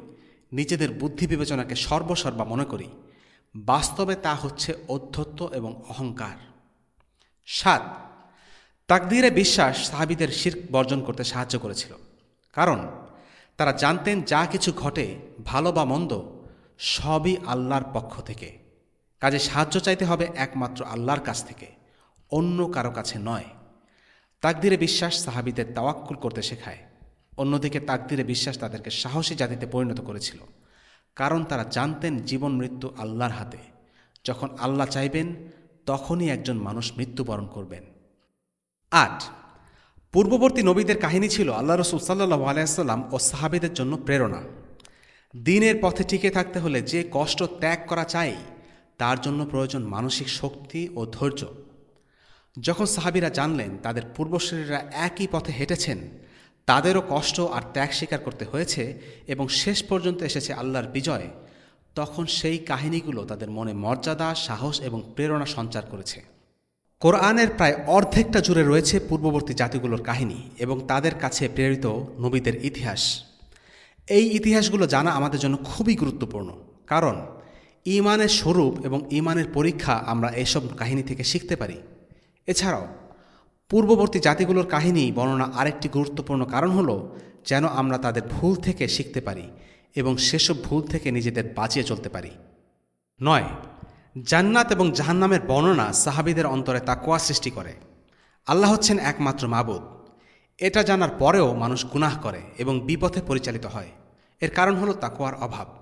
নিজেদের বুদ্ধি বিবেচনাকে সর্বসর্বা মনে করি, বাস্তবে তা হচ্ছে অধ্যত্ব এবং অহংকার। সাত, তাকদিরে বিশ্বাস সাহাবিদের শির্ক বর্জন করতে সাহায্য করেছিল। কারণ, তারা জানতেন যা কিছু ঘটে, ভালো বা মন্দ, সবই আল্লাহর পক্ষ থেকে। কাজে সাহায্য চাইতে হবে একমাত্র আল্লাহর কাছ থেকে, অন্য কারও কাছে নয়। তাকদিরে বিশ্বাস সাহাবিদের তাওয়াক্কুল করতে শেখায়। অন্যদিকে তাকদিরে বিশ্বাস তাদেরকে সাহসী জাতিতে পরিণত করেছিল, কারণ তারা জানতেন জীবন মৃত্যু আল্লাহর হাতে। যখন আল্লাহ চাইবেন, তখনই একজন মানুষ মৃত্যুবরণ করবেন। আট, পূর্ববর্তী নবীদের কাহিনী ছিল আল্লাহ রসুল সাল্লাহ আলাইসাল্লাম ও সাহাবিদের জন্য প্রেরণা। দিনের পথে টিকে থাকতে হলে যে কষ্ট ত্যাগ করা চাই তার জন্য প্রয়োজন মানসিক শক্তি ও ধৈর্য। যখন সাহাবিরা জানলেন তাদের পূর্বশরীরা একই পথে হেঁটেছেন, তাদেরও কষ্ট আর ত্যাগ স্বীকার করতে হয়েছে এবং শেষ পর্যন্ত এসেছে আল্লাহর বিজয়, তখন সেই কাহিনীগুলো তাদের মনে মর্যাদা, সাহস এবং প্রেরণা সঞ্চার করেছে। কোরআনের প্রায় অর্ধেকটা জুড়ে রয়েছে পূর্ববর্তী জাতিগুলোর কাহিনী এবং তাদের কাছে প্রেরিত নবীদের ইতিহাস। এই ইতিহাসগুলো জানা আমাদের জন্য খুবই গুরুত্বপূর্ণ, কারণ ইমানের স্বরূপ এবং ইমানের পরীক্ষা আমরা এসব কাহিনী থেকে শিখতে পারি। এছাড়াও, পূর্ববর্তী জাতিগুলোর কাহিনী বর্ণনা আরেকটি গুরুত্বপূর্ণ কারণ হলো যেন আমরা তাদের ভুল থেকে শিখতে পারি এবং সেসব ভুল থেকে নিজেদের বাঁচিয়ে চলতে পারি। নয়, জান্নাত এবং জাহান্নামের বর্ণনা সাহাবিদের অন্তরে তাকোয়া সৃষ্টি করে। আল্লাহ হচ্ছেন একমাত্র মাবুদ। এটা জানার পরেও মানুষ গুনাহ করে এবং বিপথে পরিচালিত হয়। এর কারণ হলো তাকোয়ার অভাব।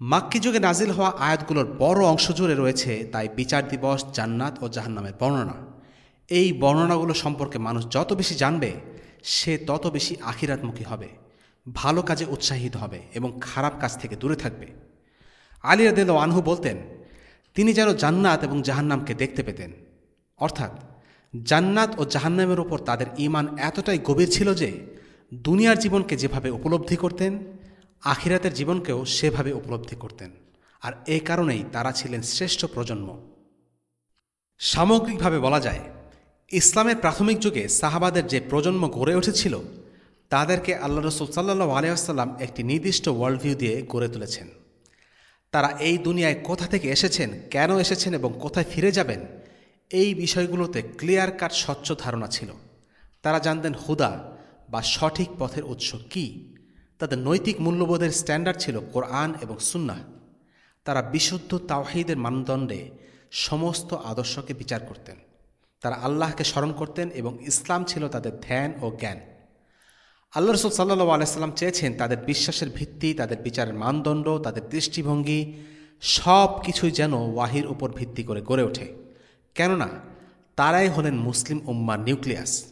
মাক্কি যুগে নাজিল হওয়া আয়াতগুলোর বড় অংশ জুড়ে রয়েছে তাই বিচার দিবস, জান্নাত ও জাহান্নামের বর্ণনা। এই বর্ণনাগুলো সম্পর্কে মানুষ যত বেশি জানবে, সে তত বেশি আখিরাতমুখী হবে, ভালো কাজে উৎসাহিত হবে এবং খারাপ কাজ থেকে দূরে থাকবে। আলী রাদেল আনহু বলতেন, তিনি যেন জান্নাত এবং জাহান্নামকে দেখতে পেতেন। অর্থাৎ, জান্নাত ও জাহান্নামের ওপর তাদের ইমান এতটাই গভীর ছিল যে, দুনিয়ার জীবনকে যেভাবে উপলব্ধি করতেন আখিরাতের জীবনকেও সেভাবে উপলব্ধি করতেন। আর এই কারণেই তারা ছিলেন শ্রেষ্ঠ প্রজন্ম। সামগ্রিকভাবে বলা যায়, ইসলামের প্রাথমিক যুগে সাহাবাদের যে প্রজন্ম গড়ে উঠেছিল, তাদেরকে আল্লাহ রসুল সাল্লাহ আলিয়াল্লাম একটি নির্দিষ্ট ওয়ার্ল্ড ভিউ দিয়ে গড়ে তুলেছেন। তারা এই দুনিয়ায় কোথা থেকে এসেছেন, কেন এসেছেন এবং কোথায় ফিরে যাবেন, এই বিষয়গুলোতে ক্লিয়ার কাট স্বচ্ছ ধারণা ছিল। তারা জানতেন হুদা বা সঠিক পথের উৎস কী? তাদের নৈতিক মূল্যবোধের স্ট্যান্ডার্ড ছিল কোরআন এবং সুন্নাহ। তারা বিশুদ্ধ তাওহিদের মানদণ্ডে সমস্ত আদর্শকে বিচার করতেন। তারা আল্লাহকে স্মরণ করতেন এবং ইসলাম ছিল তাদের ধ্যান ও জ্ঞান। আল্লাহ রসুল সাল্লু আলাইসাল্লাম চেয়েছেন তাদের বিশ্বাসের ভিত্তি, তাদের বিচারের মানদণ্ড, তাদের দৃষ্টিভঙ্গি সব কিছুই যেন ওয়াহির উপর ভিত্তি করে গড়ে ওঠে। কেননা, তারাই হলেন মুসলিম উম্মার নিউক্লিয়াস।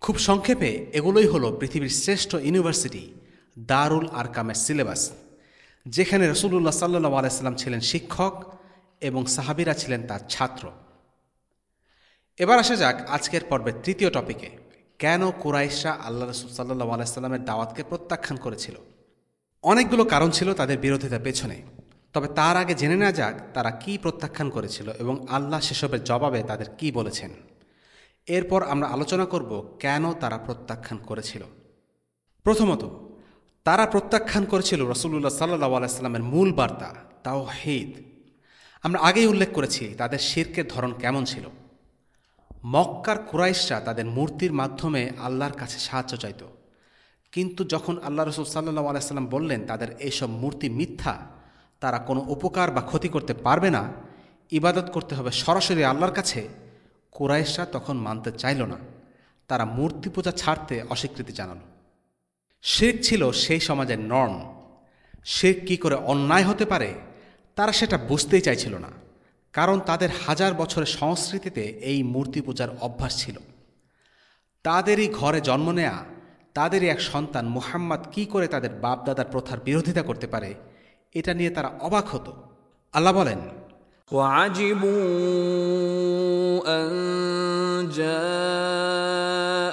খুব সংক্ষেপে, এগুলোই হলো পৃথিবীর শ্রেষ্ঠ ইউনিভার্সিটি দারুল আরকামের সিলেবাস, যেখানে রসুল্লাহ সাল্লু আলাইসাল্লাম ছিলেন শিক্ষক এবং সাহাবিরা ছিলেন তার ছাত্র। এবার আসা যাক আজকের পর্বের তৃতীয় টপিকে। কেন কুরাইশরা আল্লাহ রসুল সাল্লাহ আলাইস্লামের দাওয়াতকে প্রত্যাখ্যান করেছিল? অনেকগুলো কারণ ছিল তাদের বিরোধিতা পেছনে, তবে তার আগে জেনে নেওয়া যাক তারা কি প্রত্যাখ্যান করেছিল এবং আল্লাহ সেসবের জবাবে তাদের কি বলেছেন। এরপর আমরা আলোচনা করব কেন তারা প্রত্যাখ্যান করেছিল। প্রথমত তারা প্রত্যাখ্যান করেছিল রসুল্লাহ সাল্লাহ আলাইস্লামের মূল বার্তা তাও হেদ আমরা আগেই উল্লেখ করেছি তাদের শিরকের ধরন কেমন ছিল। মক্কার কুরাইশরা তাদের মূর্তির মাধ্যমে আল্লাহর কাছে সাহায্য চাইত। কিন্তু যখন আল্লাহ রসুল সাল্লাহ আলাইসাল্লাম বললেন, তাদের এইসব মূর্তি মিথ্যা, তারা কোনো উপকার বা ক্ষতি করতে পারবে না, ইবাদত করতে হবে সরাসরি আল্লাহর কাছে, কুরাইশরা তখন মানতে চাইল না। তারা মূর্তি পূজা ছাড়তে অস্বীকৃতি জানাল। শেখ ছিল সেই সমাজের নর্ম শেখ কি করে অন্যায় হতে পারে তারা সেটা বুঝতেই চাইছিল না কারণ তাদের হাজার বছরের সংস্কৃতিতে এই মূর্তি পূজার অভ্যাস ছিল তাদেরই ঘরে জন্ম নেয়া তাদেরই এক সন্তান মুহাম্মদ কি করে তাদের বাপদাদার প্রথার বিরোধিতা করতে পারে এটা নিয়ে তারা অবাক হতো আল্লাহ বলেন وعجبوا أن جاءهم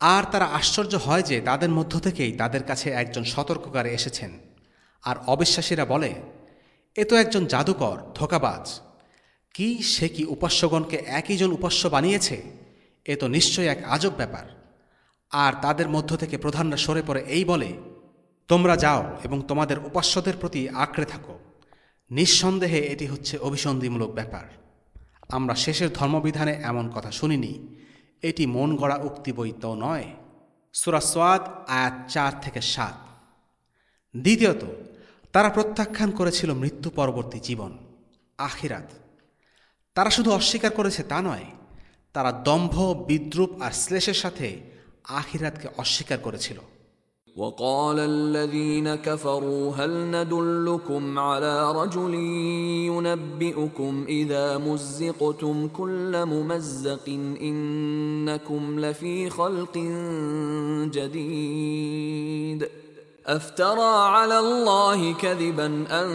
আর তারা আশ্চর্য হয় যে তাদের মধ্য থেকেই তাদের কাছে একজন সতর্ককারী এসেছেন। আর অবিশ্বাসীরা বলে, এ তো একজন জাদুকর, ধোকাবাজ। কি সে কি উপাস্যগণকে একইজন উপাস্য বানিয়েছে? এ তো নিশ্চয়ই এক আজব ব্যাপার। আর তাদের মধ্য থেকে প্রধানরা সরে পড়ে এই বলে, তোমরা যাও এবং তোমাদের উপাস্যদের প্রতি আঁকড়ে থাকো। নিঃসন্দেহে এটি হচ্ছে অভিসন্ধিমূলক ব্যাপার। আমরা শেষের ধর্মবিধানে এমন কথা শুনিনি। এটি মন গড়া উক্তি বই তো নয়। সুরা সোয়াদ, আয়াত চার থেকে সাত। দ্বিতীয়ত, তারা প্রত্যাখ্যান করেছিল মৃত্যু পরবর্তী জীবন, আখিরাত। তারা শুধু অস্বীকার করেছে তা নয় তারা দম্ভ বিদ্রুপ আর শ্লেষের সাথে আখিরাতকে অস্বীকার করেছিল وقال الذين كفروا هل ندلكم على رجل ينبئكم إذا مزقتم كل ممزق إنكم لفي خلق جديد أفترى على الله كذبا أم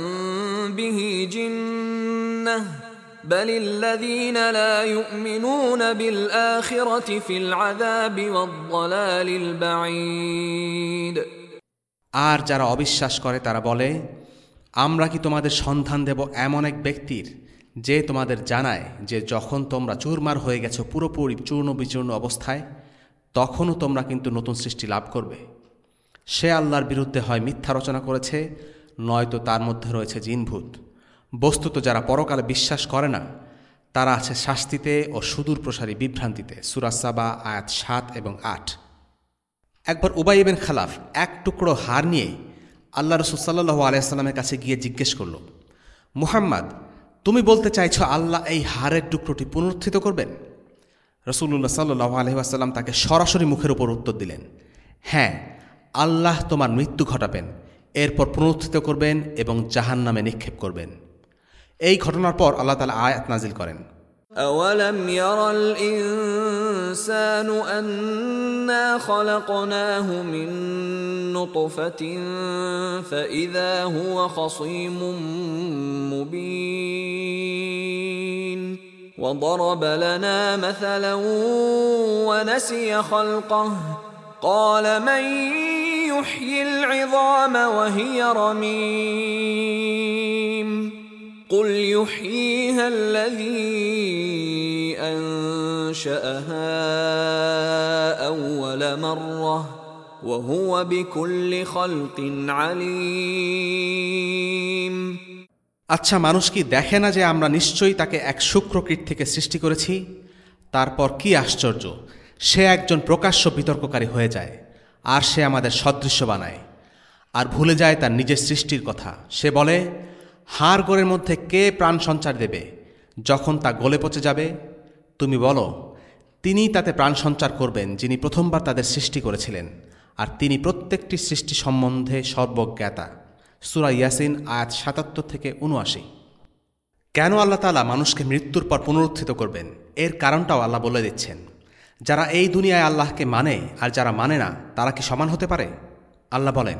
به جنة بل الذين لا يؤمنون بالآخرة في العذاب والضلال البعيد আর যারা অবিশ্বাস করে তারা বলে আমরা কি তোমাদের সন্ধান দেব এমন এক ব্যক্তির যে তোমাদের জানায় যে যখন তোমরা চুরমার হয়ে গেছো পুরোপুরি চূর্ণ বিচূর্ণ অবস্থায় তখনও তোমরা কিন্তু নতুন সৃষ্টি লাভ করবে সে আল্লাহর বিরুদ্ধে হয় মিথ্যা রচনা করেছে নয়তো তার মধ্যে রয়েছে জিনভূত বস্তুত যারা পরকালে বিশ্বাস করে না, তারা আছে শাস্তিতে ও সুদূর প্রসারী বিভ্রান্তিতে। সুরাসাবা আয়াত সাত এবং আট। একবার উবাই ইবেন খালাফ এক টুকরো হার নিয়ে আল্লাহ রসুল সাল্লাহ আলাইসাল্লামের কাছে গিয়ে জিজ্ঞেস করল, মুহাম্মদ, তুমি বলতে চাইছ আল্লাহ এই হারের টুকরোটি পুনরুত্থিত করবেন? রসুল্লাহ সাল্লাহ আলহিহাসাল্লাম তাকে সরাসরি মুখের উপর উত্তর দিলেন হ্যাঁ আল্লাহ তোমার মৃত্যু ঘটাবেন, এরপর পুনরুত্থিত করবেন এবং জাহান নামে নিক্ষেপ করবেন। এই ঘটনার পর আল্লাহ তালা আয়াত নাজিল করেন أولم ير الإنسان أنا خلقناه من نطفة فإذا هو خصيم مبين وضرب لنا مثلا ونسي خلقه قال من يحيي العظام وهي رميم قل يحييها الذي انشاها اول مره وهو بكل خلق عليم আচ্ছা মানুষ কি দেখে না যে আমরা নিশ্চয়ই তাকে এক শুক্রকীট থেকে সৃষ্টি করেছি তারপর কি আশ্চর্য সে একজন প্রকাশ্য বিতর্ককারী হয়ে যায় আর সে আমাদের সদৃশ্য বানায় আর ভুলে যায় তার নিজের সৃষ্টির কথা সে বলে হাড় গোড়ের মধ্যে কে প্রাণ সঞ্চার দেবে? যখন তা গলে পচে যাবে, তুমি বলো, তিনিই তাতে প্রাণ সঞ্চার করবেন যিনি প্রথমবার তাদের সৃষ্টি করেছিলেন, আর তিনি প্রত্যেকটি সৃষ্টি সম্বন্ধে সর্বজ্ঞাতা। সুরা ইয়াসিন, আয়াত সাতাত্তর থেকে উনআশি কেন আল্লাহ তালা মানুষকে মৃত্যুর পর পুনরুত্থিত করবেন? এর কারণটাও আল্লাহ বলে দিচ্ছেন। যারা এই দুনিয়ায় আল্লাহকে মানে আর যারা মানে না, তারা কি সমান হতে পারে? আল্লাহ বলেন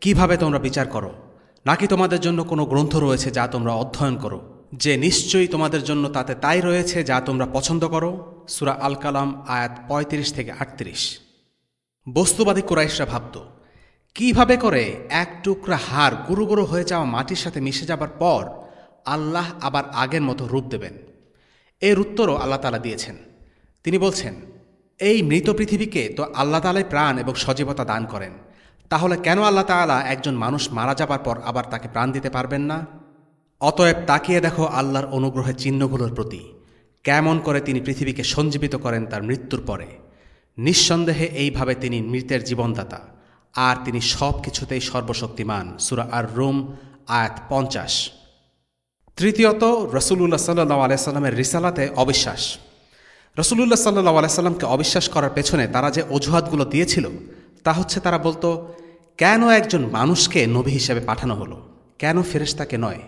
কীভাবে তোমরা বিচার করো? নাকি তোমাদের জন্য কোনো গ্রন্থ রয়েছে যা তোমরা অধ্যয়ন করো? যে নিশ্চয়ই তোমাদের জন্য তাতে তাই রয়েছে যা তোমরা পছন্দ করো? সুরা আল কালাম আয়াত ৩৫ থেকে আটত্রিশ। বস্তুবাদী কুরাইশরা ভাবত, কীভাবে করে এক টুকরা হার গুরু গুরু হয়ে যাওয়া মাটির সাথে মিশে যাবার পর আল্লাহ আবার আগের মতো রূপ দেবেন? এর উত্তরও আল্লাহ তালা দিয়েছেন। তিনি বলছেন, এই মৃত পৃথিবীকে তো আল্লাহ তালাই প্রাণ এবং সজীবতা দান করেন। তাহলে কেন আল্লাহ তাআলা একজন মানুষ মারা যাবার পর আবার তাকে প্রাণ দিতে পারবেন না? অতএব তাকিয়ে দেখো আল্লাহর অনুগ্রহের চিহ্নগুলোর প্রতি। কেমন করে তিনি পৃথিবীকে সঞ্জীবিত করেন তার মৃত্যুর পরে। নিঃসন্দেহে এইভাবে তিনি মৃতের জীবনদাতা। আর তিনি সব কিছুতেই সর্বশক্তিমান। সুরা আর রোম আয়াত পঞ্চাশ। তৃতীয়ত রসুল্লাহ সাল্লাহ আলাইসাল্লামের রিসালাতে অবিশ্বাস। রসুল্লাহ সাল্লাহ আলাইসাল্লামকে অবিশ্বাস করার পেছনে তারা যে অজুহাতগুলো দিয়েছিল তা হচ্ছে তারা বলতো কেন একজন মানুষকে নবী হিসেবে পাঠানো হলো কেন ফেরেশতাকে নয়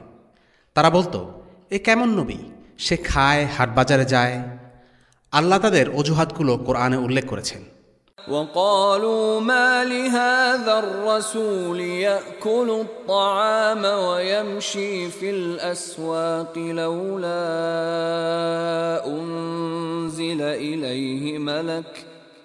তারা বলতো এ কেমন নবী সে খায় হাটবাজারে যায় আল্লাহ তাদের অজুহাতগুলো কোরআনে উল্লেখ করেছেন وقالوا ما لهذا الرسول ياكل الطعام ويمشي في الاسواق لولا انزل اليه ملك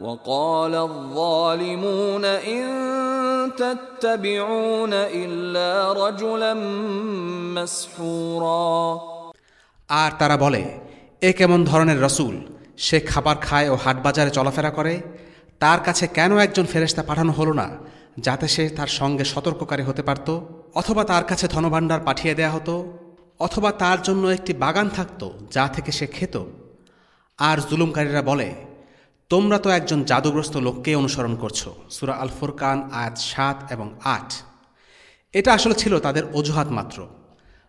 وقال الظالمون إن تتبعون إلا رجلا مسحورا আর তারা বলে এ কেমন ধরনের রসুল সে খাবার খায় ও হাটবাজারে চলাফেরা করে তার কাছে কেন একজন ফেরেস্তা পাঠানো হলো না যাতে সে তার সঙ্গে সতর্ককারী হতে পারত অথবা তার কাছে ধনভাণ্ডার পাঠিয়ে দেয়া হতো অথবা তার জন্য একটি বাগান থাকত যা থেকে সে খেত আর জুলুমকারীরা বলে তোমরা তো একজন জাদুগ্রস্ত লোককে অনুসরণ করছ। সুরা আল ফুরকান আয়াত সাত এবং আট। এটা আসলে ছিল তাদের অজুহাত মাত্র।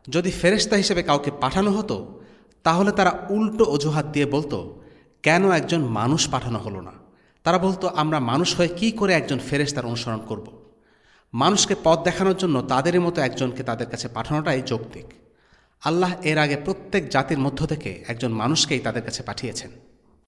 যদি ফেরেস্তা হিসেবে কাউকে পাঠানো হতো, তাহলে তারা উল্টো অজুহাত দিয়ে বলতো, কেন একজন মানুষ পাঠানো হলো না? তারা বলতো, আমরা মানুষ হয়ে কি করে একজন ফেরেস্তার অনুসরণ করব। মানুষকে পথ দেখানোর জন্য তাদেরই মতো একজনকে তাদের কাছে পাঠানোটাই যৌক্তিক। আল্লাহ এর আগে প্রত্যেক জাতির মধ্য থেকে একজন মানুষকেই তাদের কাছে পাঠিয়েছেন।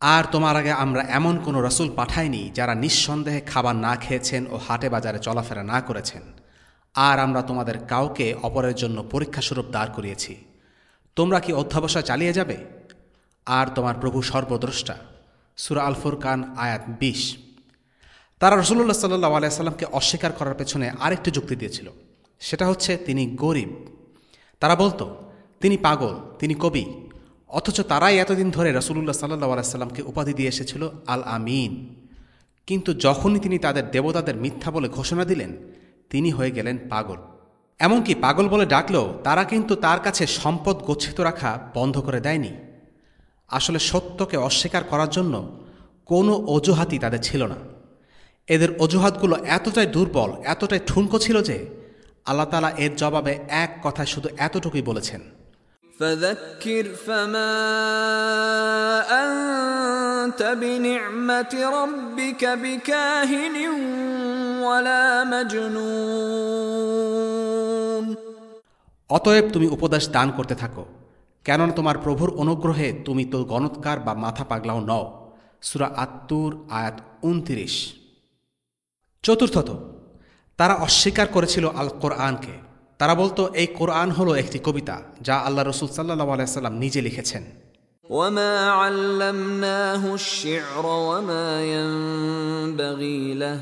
আর তোমার আগে আমরা এমন কোনো রসুল পাঠাইনি যারা নিঃসন্দেহে খাবার না খেয়েছেন ও হাটে বাজারে চলাফেরা না করেছেন। আর আমরা তোমাদের কাউকে অপরের জন্য পরীক্ষাস্বরূপ দাঁড় করিয়েছি। তোমরা কি অধ্যাবসা চালিয়ে যাবে? আর তোমার প্রভু সর্বদ্রষ্টা। সুরা আলফুর ফুরকান আয়াত বিশ। তারা রসুল্লাহ সাল্লাহ আলাইসাল্লামকে অস্বীকার করার পেছনে আরেকটি যুক্তি দিয়েছিল। সেটা হচ্ছে, তিনি গরিব। তারা বলতো, তিনি পাগল, তিনি কবি। অথচ তারাই এতদিন ধরে রসুল্লাহ সাল্লাহ আলাইসাল্লামকে উপাধি দিয়ে এসেছিল আল আমিন কিন্তু যখনই তিনি তাদের দেবতাদের মিথ্যা বলে ঘোষণা দিলেন, তিনি হয়ে গেলেন পাগল। এমনকি পাগল বলে ডাকলেও তারা কিন্তু তার কাছে সম্পদ গচ্ছিত রাখা বন্ধ করে দেয়নি। আসলে সত্যকে অস্বীকার করার জন্য কোনো অজুহাতই তাদের ছিল না। এদের অজুহাতগুলো এতটাই দুর্বল, এতটাই ঠুনকো ছিল যে আল্লাহ তালা এর জবাবে এক কথায় শুধু এতটুকুই বলেছেন। فذكر فما أنت بنعمة ربك بكاهن ولا مجنون অতএব তুমি উপদেশ দান করতে থাকো কেননা তোমার প্রভুর অনুগ্রহে তুমি তো গণৎকার বা মাথা পাগলাও নও সুরা আত্মুর আয়াত উনত্রিশ চতুর্থত তারা অস্বীকার করেছিল আল কোরআনকে তারা বলতো এই কোরআন হলো একটি কবিতা যা আল্লাহ রসুল সাল্লাহ আলাইসাল্লাম নিজে লিখেছেন وما علمناه الشعر وما ينبغي له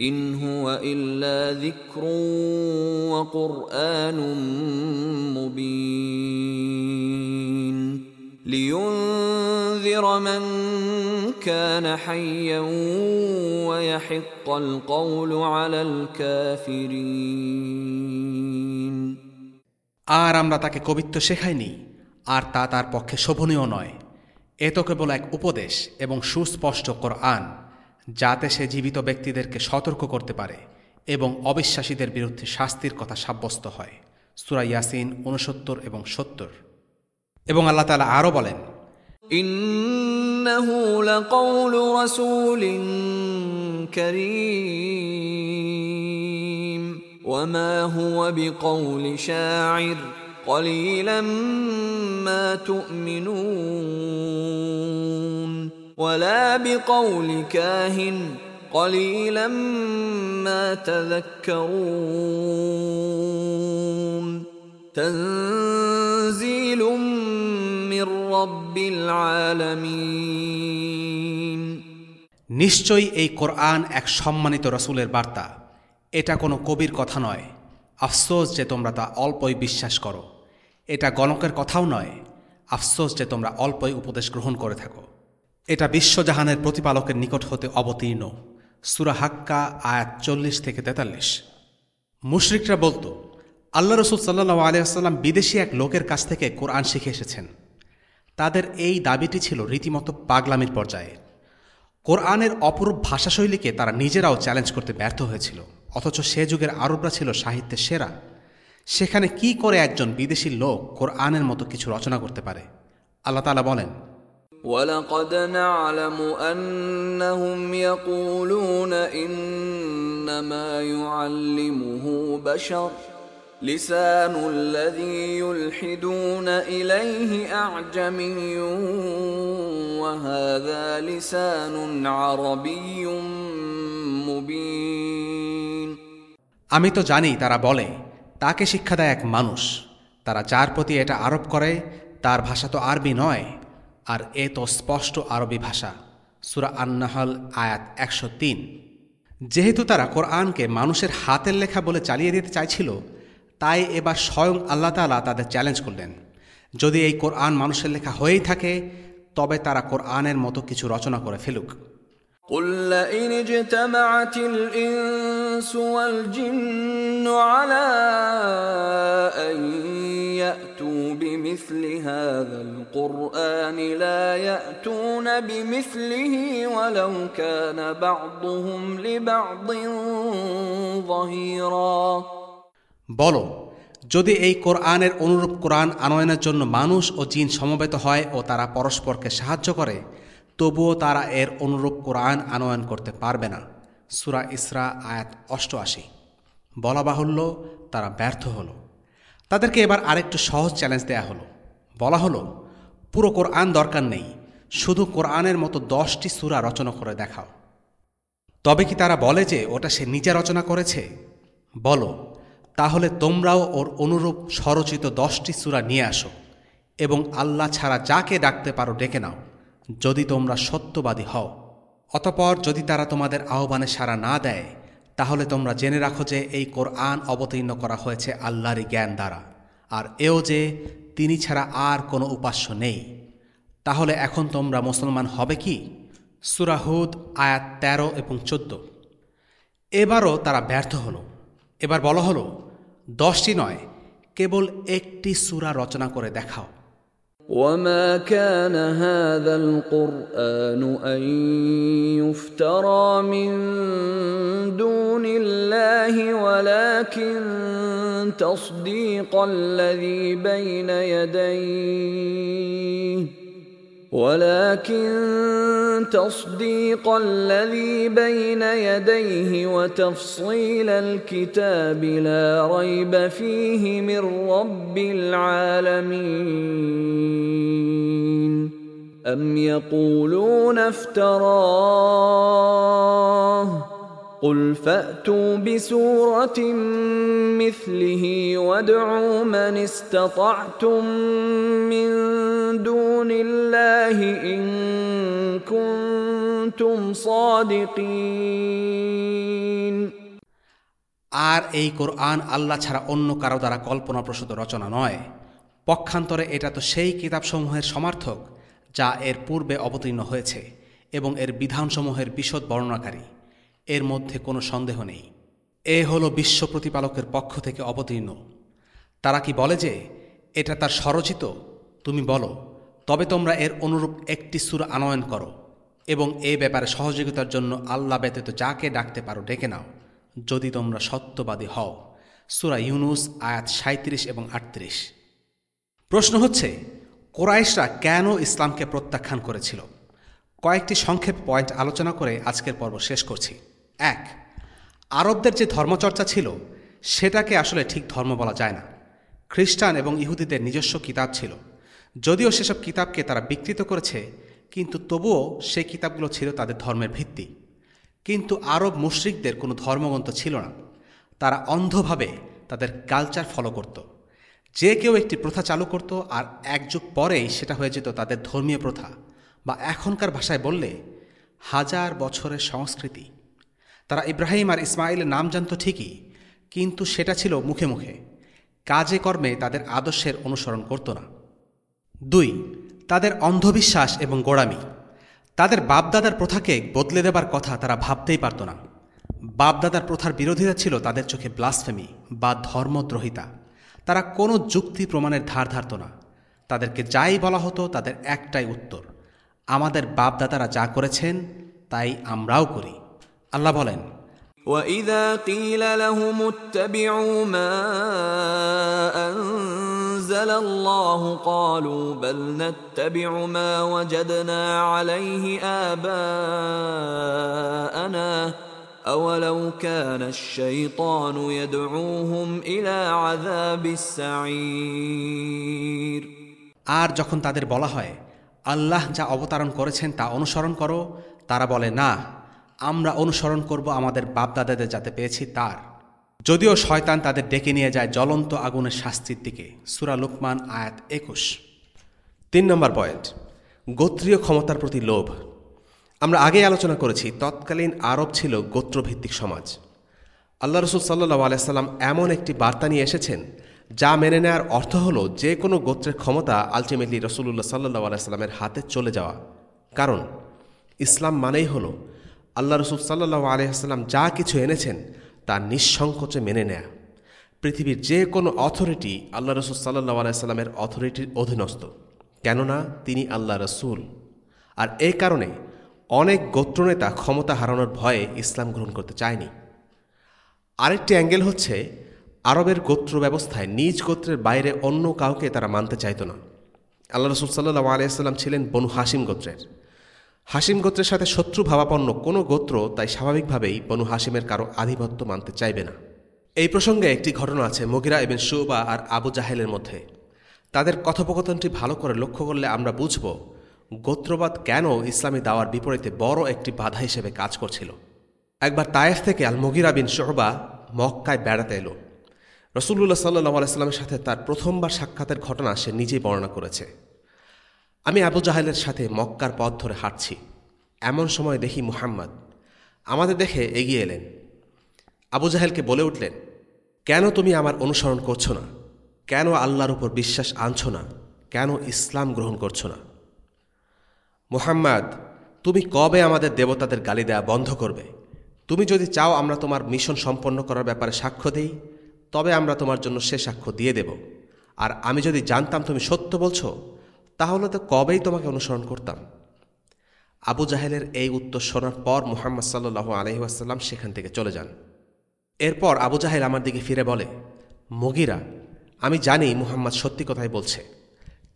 إن هو إلا ذكر وقرآن مبين لينذر من كان حيا ويحق القول على الكافرين আর আমরা তাকে কবিত্ব শেখাইনি আর তা তার পক্ষে শোভনীয় নয় এ তো কেবল এক উপদেশ এবং সুস্পষ্ট কোরআন যাতে সে জীবিত ব্যক্তিদেরকে সতর্ক করতে পারে এবং অবিশ্বাসীদের বিরুদ্ধে শাস্তির কথা সাব্যস্ত হয় সুরা ইয়াসিন উনসত্তর এবং সত্তর এবং আল্লাহ তালা আরও বলেন إنه لقول رسول كريم وما هو بقول شاعر قليلا ما تؤمنون ولا بقول كاهن قليلا ما تذكرون تنزيل من رب العالمين নিশ্চয়ই এই কোরআন এক সম্মানিত রসুলের বার্তা এটা কোনো কবির কথা নয় আফসোস যে তোমরা তা অল্পই বিশ্বাস করো এটা গণকের কথাও নয় আফসোস যে তোমরা অল্পই উপদেশ গ্রহণ করে থাকো এটা বিশ্বজাহানের প্রতিপালকের নিকট হতে অবতীর্ণ সুরা হাক্কা আয়াত চল্লিশ থেকে তেতাল্লিশ মুশরিকরা বলতো আল্লাহ রসুল সাল্লাহ আলিয়াল্লাম বিদেশি এক লোকের কাছ থেকে কোরআন শিখে এসেছেন তাদের এই দাবিটি ছিল রীতিমতো পাগলামির পর্যায়ে কোরআনের অপরূপ ভাষাশৈলীকে তারা নিজেরাও চ্যালেঞ্জ করতে ব্যর্থ হয়েছিল অথচ সে যুগের আরবরা ছিল সাহিত্যের সেরা সেখানে কি করে একজন বিদেশি লোক কোরআনের মতো কিছু রচনা করতে পারে আল্লাহ তালা বলেন ولقد نعلم أنهم يقولون إنما يعلمه بشر لسان الذي يلحدون إليه أعجمي وهذا لسان عربي مبين আমি তো জানি তারা বলে তাকে শিক্ষা দেয় এক মানুষ তারা যার প্রতি এটা আরোপ করে তার ভাষা তো আরবি নয় আর এ তো স্পষ্ট আরবি ভাষা সুরা আন্নাহল আয়াত একশো তিন যেহেতু তারা কোরআনকে মানুষের হাতের লেখা বলে চালিয়ে দিতে চাইছিল তাই এবার স্বয়ং আল্লাহ তালা তাদের চ্যালেঞ্জ করলেন যদি এই কোরআন মানুষের লেখা হয়েই থাকে তবে তারা কোরআনের মতো কিছু রচনা করে ফেলুক قل لئن اجتمعت الإنس والجن على أن يأتوا بمثل هذا القرآن لا يأتون بمثله ولو كان بعضهم لبعض ظهيرا বলো, যদি এই কোরআনের অনুরূপ কোরআন আনয়নের জন্য মানুষ ও জিন সমবেত হয় ও তারা পরস্পরকে সাহায্য করে, তবুও তারা এর অনুরূপ কোরআন আনয়ন করতে পারবে না। সুরা ইসরা, আয়াত অষ্টআশি। বলা বাহুল্য, তারা ব্যর্থ হলো। তাদেরকে এবার আরেকটু সহজ চ্যালেঞ্জ দেয়া হলো। বলা হলো, পুরো কোরআন দরকার নেই, শুধু কোরআনের মতো দশটি সুরা রচনা করে দেখাও। তবে কি তারা বলে যে ওটা সে নিজে রচনা করেছে? বলো তাহলে তোমরাও ওর অনুরূপ স্বরচিত দশটি সুরা নিয়ে আসো, এবং আল্লাহ ছাড়া যাকে ডাকতে পারো ডেকে নাও, যদি তোমরা সত্যবাদী হও। অতপর যদি তারা তোমাদের আহ্বানে সাড়া না দেয়, তাহলে তোমরা জেনে রাখো যে এই কোরআন অবতীর্ণ করা হয়েছে আল্লাহরই জ্ঞান দ্বারা, আর এও যে তিনি ছাড়া আর কোনো উপাস্য নেই। তাহলে এখন তোমরা মুসলমান হবে কি? সুরাহুদ আয়াত ১৩ এবং চোদ্দ। এবারও তারা ব্যর্থ হলো। এবার বলা হলো দশটি নয় কেবল একটি সুরা রচনা করে দেখাও وما كان هذا القرآن أن يفترى من دون الله ولكن تصديق الذي بين يديه ولكن تصديق الذي بين يديه وتفصيل الكتاب لا ريب فيه من رب العالمين. أم يقولون افتراه؟ قل فأتوا بسورة مثله وادعوا من استطعتم من دون الله إن كنتم صادقين আর এই কোরআন আল্লাহ ছাড়া অন্য কারো দ্বারা কল্পনাপ্রসূত রচনা নয় পক্ষান্তরে এটা তো সেই কিতাবসমূহের সমার্থক যা এর পূর্বে অবতীর্ণ হয়েছে এবং এর বিধানসমূহের বিশদ বর্ণনাকারী এর মধ্যে কোনো সন্দেহ নেই। এ হলো বিশ্ব প্রতিপালকের পক্ষ থেকে অবতীর্ণ। তারা কি বলে যে, এটা তার স্বরচিত? তুমি বলো, তবে তোমরা এর অনুরূপ একটি সুর আনয়ন করো এবং এ ব্যাপারে সহযোগিতার জন্য আল্লাহ ব্যতীত যাকে ডাকতে পারো ডেকে নাও, যদি তোমরা সত্যবাদী হও। সুরা ইউনুস, আয়াত সাঁত্রিশ এবং আটত্রিশ। প্রশ্ন হচ্ছে, কোরাইশরা কেন ইসলামকে প্রত্যাখ্যান করেছিল? কয়েকটি সংক্ষেপ পয়েন্ট আলোচনা করে আজকের পর্ব শেষ করছি। এক, আরবদের যে ধর্মচর্চা ছিল, সেটাকে আসলে ঠিক ধর্ম বলা যায় না। খ্রিস্টান এবং ইহুদিদের নিজস্ব কিতাব ছিল। যদিও সেসব কিতাবকে তারা বিকৃত করেছে, কিন্তু তবুও সেই কিতাবগুলো ছিল তাদের ধর্মের ভিত্তি। কিন্তু আরব মুশরিকদের কোনো ধর্মগ্রন্থ ছিল না। তারা অন্ধভাবে তাদের কালচার ফলো করত। যে কেউ একটি প্রথা চালু করত আর এক যুগ পরেই সেটা হয়ে যেত তাদের ধর্মীয় প্রথা, বা এখনকার ভাষায় বললে হাজার বছরের সংস্কৃতি। তারা ইব্রাহিম আর ইসমাইলের নাম জানত ঠিকই, কিন্তু সেটা ছিল মুখে মুখে। কাজে কর্মে তাদের আদর্শের অনুসরণ করত না। দুই, তাদের অন্ধবিশ্বাস এবং গোড়ামি। তাদের বাপদাদার প্রথাকে বদলে দেবার কথা তারা ভাবতেই পারত না। বাপদাদার প্রথার বিরোধিতা ছিল তাদের চোখে ব্লাসফেমি বা ধর্মদ্রোহিতা। তারা কোনো যুক্তি প্রমাণের ধার ধারত না। তাদেরকে যাই বলা হতো, তাদের একটাই উত্তর, আমাদের বাপদাদারা যা করেছেন, তাই আমরাও করি। আল্লাহ বলেন واذا قيل لهم اتبعوا ما انزل الله قالوا بل نتبع ما وجدنا عليه اباءنا اولو كان الشيطان يدعوهم الى عذاب السعير আর যখন তাদের বলা হয় আল্লাহ যা অবতারণ করেছেন তা অনুসরণ করো তারা বলে না আমরা অনুসরণ করব আমাদের বাপদাদাদের যাতে পেয়েছি তার। যদিও শয়তান তাদের ডেকে নিয়ে যায় জ্বলন্ত আগুনের শাস্তির দিকে। সুরা লুকমান, আয়াত একুশ। তিন নম্বর পয়েন্ট, গোত্রীয় ক্ষমতার প্রতি লোভ। আমরা আগেই আলোচনা করেছি, তৎকালীন আরব ছিল গোত্রভিত্তিক সমাজ। আল্লাহ রসুল সাল্লাহ আলাইসাল্লাম এমন একটি বার্তা নিয়ে এসেছেন, যা মেনে নেওয়ার অর্থ হল যে কোনো গোত্রের ক্ষমতা আলটিমেটলি রসুল্লাহ সাল্লাহ আলাইস্লামের হাতে চলে যাওয়া। কারণ, ইসলাম মানেই হলো আল্লাহ রসুল সাল্লাহ আলহাম যা কিছু এনেছেন, তা নিঃসংকোচে মেনে নেয়া। পৃথিবীর যে কোনো অথরিটি আল্লাহ রসুল সাল্লাহ আলাইস্লামের অথরিটির অধীনস্থ। কেননা তিনি আল্লাহ রসুল। আর এই কারণে অনেক গোত্রনেতা ক্ষমতা হারানোর ভয়ে ইসলাম গ্রহণ করতে চায়নি। আরেকটি অ্যাঙ্গেল হচ্ছে, আরবের গোত্র ব্যবস্থায় নিজ গোত্রের বাইরে অন্য কাউকে তারা মানতে চাইত না। আল্লাহ রসুল সাল্লাহ আলিয়াল্লাম ছিলেন বনু হাসিম গোত্রের। হাসিম গোত্রের সাথে শত্রু ভাবাপন্ন কোনো গোত্র তাই স্বাভাবিকভাবেই বনু হাসিমের কারও আধিপত্য মানতে চাইবে না। এই প্রসঙ্গে একটি ঘটনা আছে মগিরা এবং শুবা আর আবু জাহেলের মধ্যে। তাদের কথোপকথনটি ভালো করে লক্ষ্য করলে আমরা বুঝব গোত্রবাদ কেন ইসলামী দাওয়ার বিপরীতে বড় একটি বাধা হিসেবে কাজ করছিল। একবার তায়েফ থেকে আল মগিরা বিন শোহবা মক্কায় বেড়াতে এলো। রসুল্লাহ সাল্লাহ আলাইস্লামের সাথে তার প্রথমবার সাক্ষাতের ঘটনা সে নিজেই বর্ণনা করেছে। আমি আবু জাহেলের সাথে মক্কার পথ ধরে হাঁটছি। এমন সময় দেখি মুহাম্মদ আমাদের দেখে এগিয়ে এলেন। আবু জাহেলকে বলে উঠলেন, কেন তুমি আমার অনুসরণ করছ না? কেন আল্লাহর উপর বিশ্বাস আনছো না? কেন ইসলাম গ্রহণ করছ না? মুহাম্মদ, তুমি কবে আমাদের দেবতাদের গালি দেয়া বন্ধ করবে? তুমি যদি চাও আমরা তোমার মিশন সম্পন্ন করার ব্যাপারে সাক্ষ্য দেই, তবে আমরা তোমার জন্য সে সাক্ষ্য দিয়ে দেব। আর আমি যদি জানতাম তুমি সত্য বলছো তাহলে তো কবেই তোমাকে অনুসরণ করতাম? আবু জাহেলের এই উত্তর শোনার পর মুহাম্মদ সাল্লু আলহিহাসাল্লাম সেখান থেকে চলে যান। এরপর আবু জাহেল আমার দিকে ফিরে বলে, মগিরা, আমি জানি মুহাম্মদ সত্যি কথাই বলছে,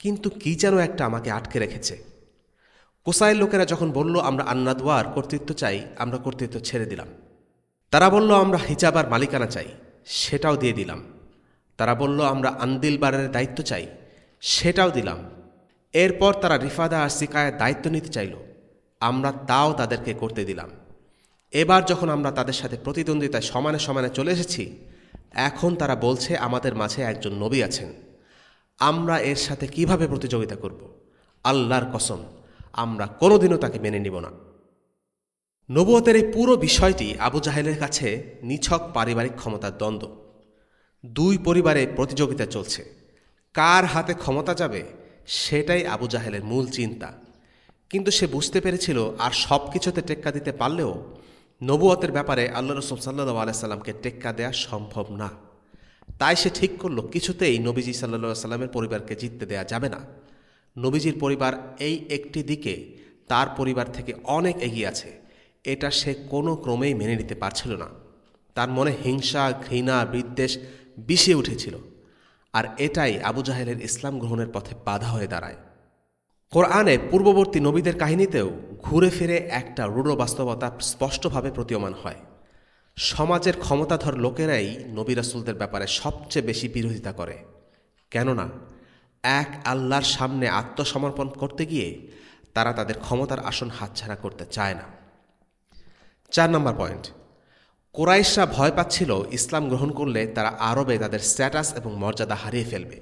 কিন্তু কি যেন একটা আমাকে আটকে রেখেছে। কোসাইল লোকেরা যখন বলল, আমরা আন্নাদওয়ার কর্তৃত্ব চাই, আমরা কর্তৃত্ব ছেড়ে দিলাম। তারা বলল, আমরা হিজাবার মালিকানা চাই, সেটাও দিয়ে দিলাম। তারা বলল, আমরা আন্দিলবারের দায়িত্ব চাই, সেটাও দিলাম এরপর তারা রিফাদা আর সিকায়ের দায়িত্ব নিতে চাইল। আমরা তাও তাদেরকে করতে দিলাম। এবার যখন আমরা তাদের সাথে প্রতিদ্বন্দ্বিতায় সমানে সমানে চলে এসেছি, এখন তারা বলছে আমাদের মাঝে একজন নবী আছেন। আমরা এর সাথে কীভাবে প্রতিযোগিতা করব? আল্লাহর কসম, আমরা কোনোদিনও তাকে মেনে নিব না। নবুয়তের এই পুরো বিষয়টি আবু জাহেলের কাছে নিছক পারিবারিক ক্ষমতার দ্বন্দ্ব। দুই পরিবারে প্রতিযোগিতা চলছে। কার হাতে ক্ষমতা যাবে সেটাই আবু জাহেলের মূল চিন্তা। কিন্তু সে বুঝতে পেরেছিল আর সব কিছুতে টেক্কা দিতে পারলেও নবুয়তের ব্যাপারে আল্লাহ রসুল সাল্লাহ আলাইসাল্লামকে টেক্কা দেওয়া সম্ভব না। তাই সে ঠিক করল, কিছুতেই নবীজি সাল্লা সাল্লামের পরিবারকে জিততে দেয়া যাবে না। নবীজির পরিবার এই একটি দিকে, তার পরিবার থেকে অনেক এগিয়ে আছে। এটা সে কোনো ক্রমেই মেনে নিতে পারছিল না। তার মনে হিংসা, ঘৃণা, বিদ্বেষ বিষে উঠেছিল। আর এটাই আবু জাহেলের ইসলাম গ্রহণের পথে বাধা হয়ে দাঁড়ায়। কোরআনে পূর্ববর্তী নবীদের কাহিনীতেও ঘুরে ফিরে একটা রূঢ় বাস্তবতা স্পষ্টভাবে প্রতীয়মান হয়। সমাজের ক্ষমতাধর লোকেরাই নবী রাসুলদের ব্যাপারে সবচেয়ে বেশি বিরোধিতা করে। কেননা, এক আল্লাহর সামনে আত্মসমর্পণ করতে গিয়ে তারা তাদের ক্ষমতার আসন হাতছাড়া করতে চায় না। চার নম্বর পয়েন্ট কোরাইশরা ভয় পাচ্ছিল ইসলাম গ্রহণ করলে তারা আরবে তাদের স্ট্যাটাস এবং মর্যাদা হারিয়ে ফেলবে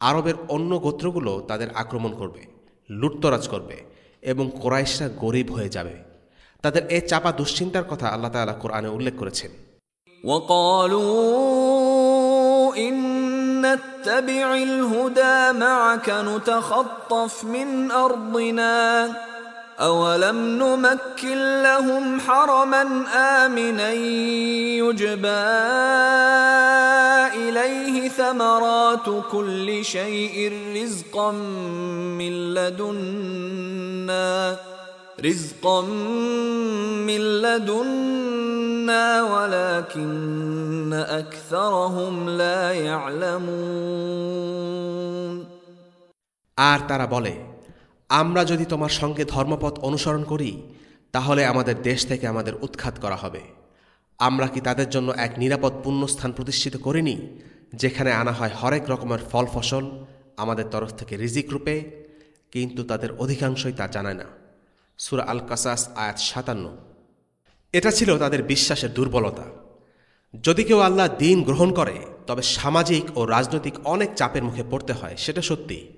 আরবের অন্য গোত্রগুলো তাদের আক্রমণ করবে লুটতরাজ করবে এবং কোরাইশরা গরিব হয়ে যাবে তাদের এ চাপা দুশ্চিন্তার কথা আল্লাহ তালা কোরআনে উল্লেখ করেছেন وقالوا إن نتبع الهدى معك نتخطف من أرضنا أولم نمكن لهم حرما آمنا يجبى إليه ثمرات كل شيء رزقا من لدنا رزقا من لدنا ولكن أكثرهم لا يعلمون আর তারা বলে আমরা যদি তোমার সঙ্গে ধর্মপথ অনুসরণ করি, তাহলে আমাদের দেশ থেকে আমাদের উৎখাত করা হবে। আমরা কি তাদের জন্য এক নিরাপদ পুণ্যস্থান প্রতিষ্ঠিত করিনি, যেখানে আনা হয় হরেক রকমের ফল ফসল আমাদের তরফ থেকে রিজিক রূপে, কিন্তু তাদের অধিকাংশই তা জানায় না। সুরা আল কাসাস আয়াত সাতান্ন। এটা ছিল তাদের বিশ্বাসের দুর্বলতা। যদি কেউ আল্লাহ দিন গ্রহণ করে, তবে সামাজিক ও রাজনৈতিক অনেক চাপের মুখে পড়তে হয়, সেটা সত্যি।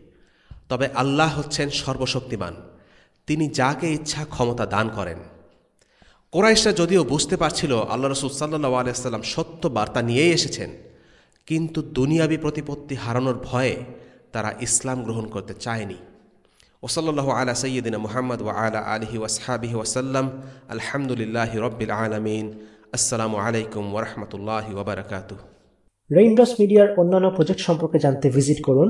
তবে আল্লাহ হচ্ছেন সর্বশক্তিমান। তিনি যাকে ইচ্ছা ক্ষমতা দান করেন। কোরাইশরা যদিও বুঝতে পারছিল আল্লাহ রসুল সাল্লাহ আলাইসাল্লাম সত্য বার্তা নিয়েই এসেছেন, কিন্তু দুনিয়াবি প্রতিপত্তি হারানোর ভয়ে তারা ইসলাম গ্রহণ করতে চায়নি। ওসল্লাহ আলা সৈয়দিন মোহাম্মদ ওয়া আলা আলহি ওয়াসহাবিহি ওয়াসাল্লাম আলহামদুলিল্লাহ রব্বিল আলমিন। আসসালামু আলাইকুম ওরহমতুল্লাহ ওবরাকাতু রেইনড্রপস মিডিয়ার অন্যান্য প্রজেক্ট সম্পর্কে জানতে ভিজিট করুন।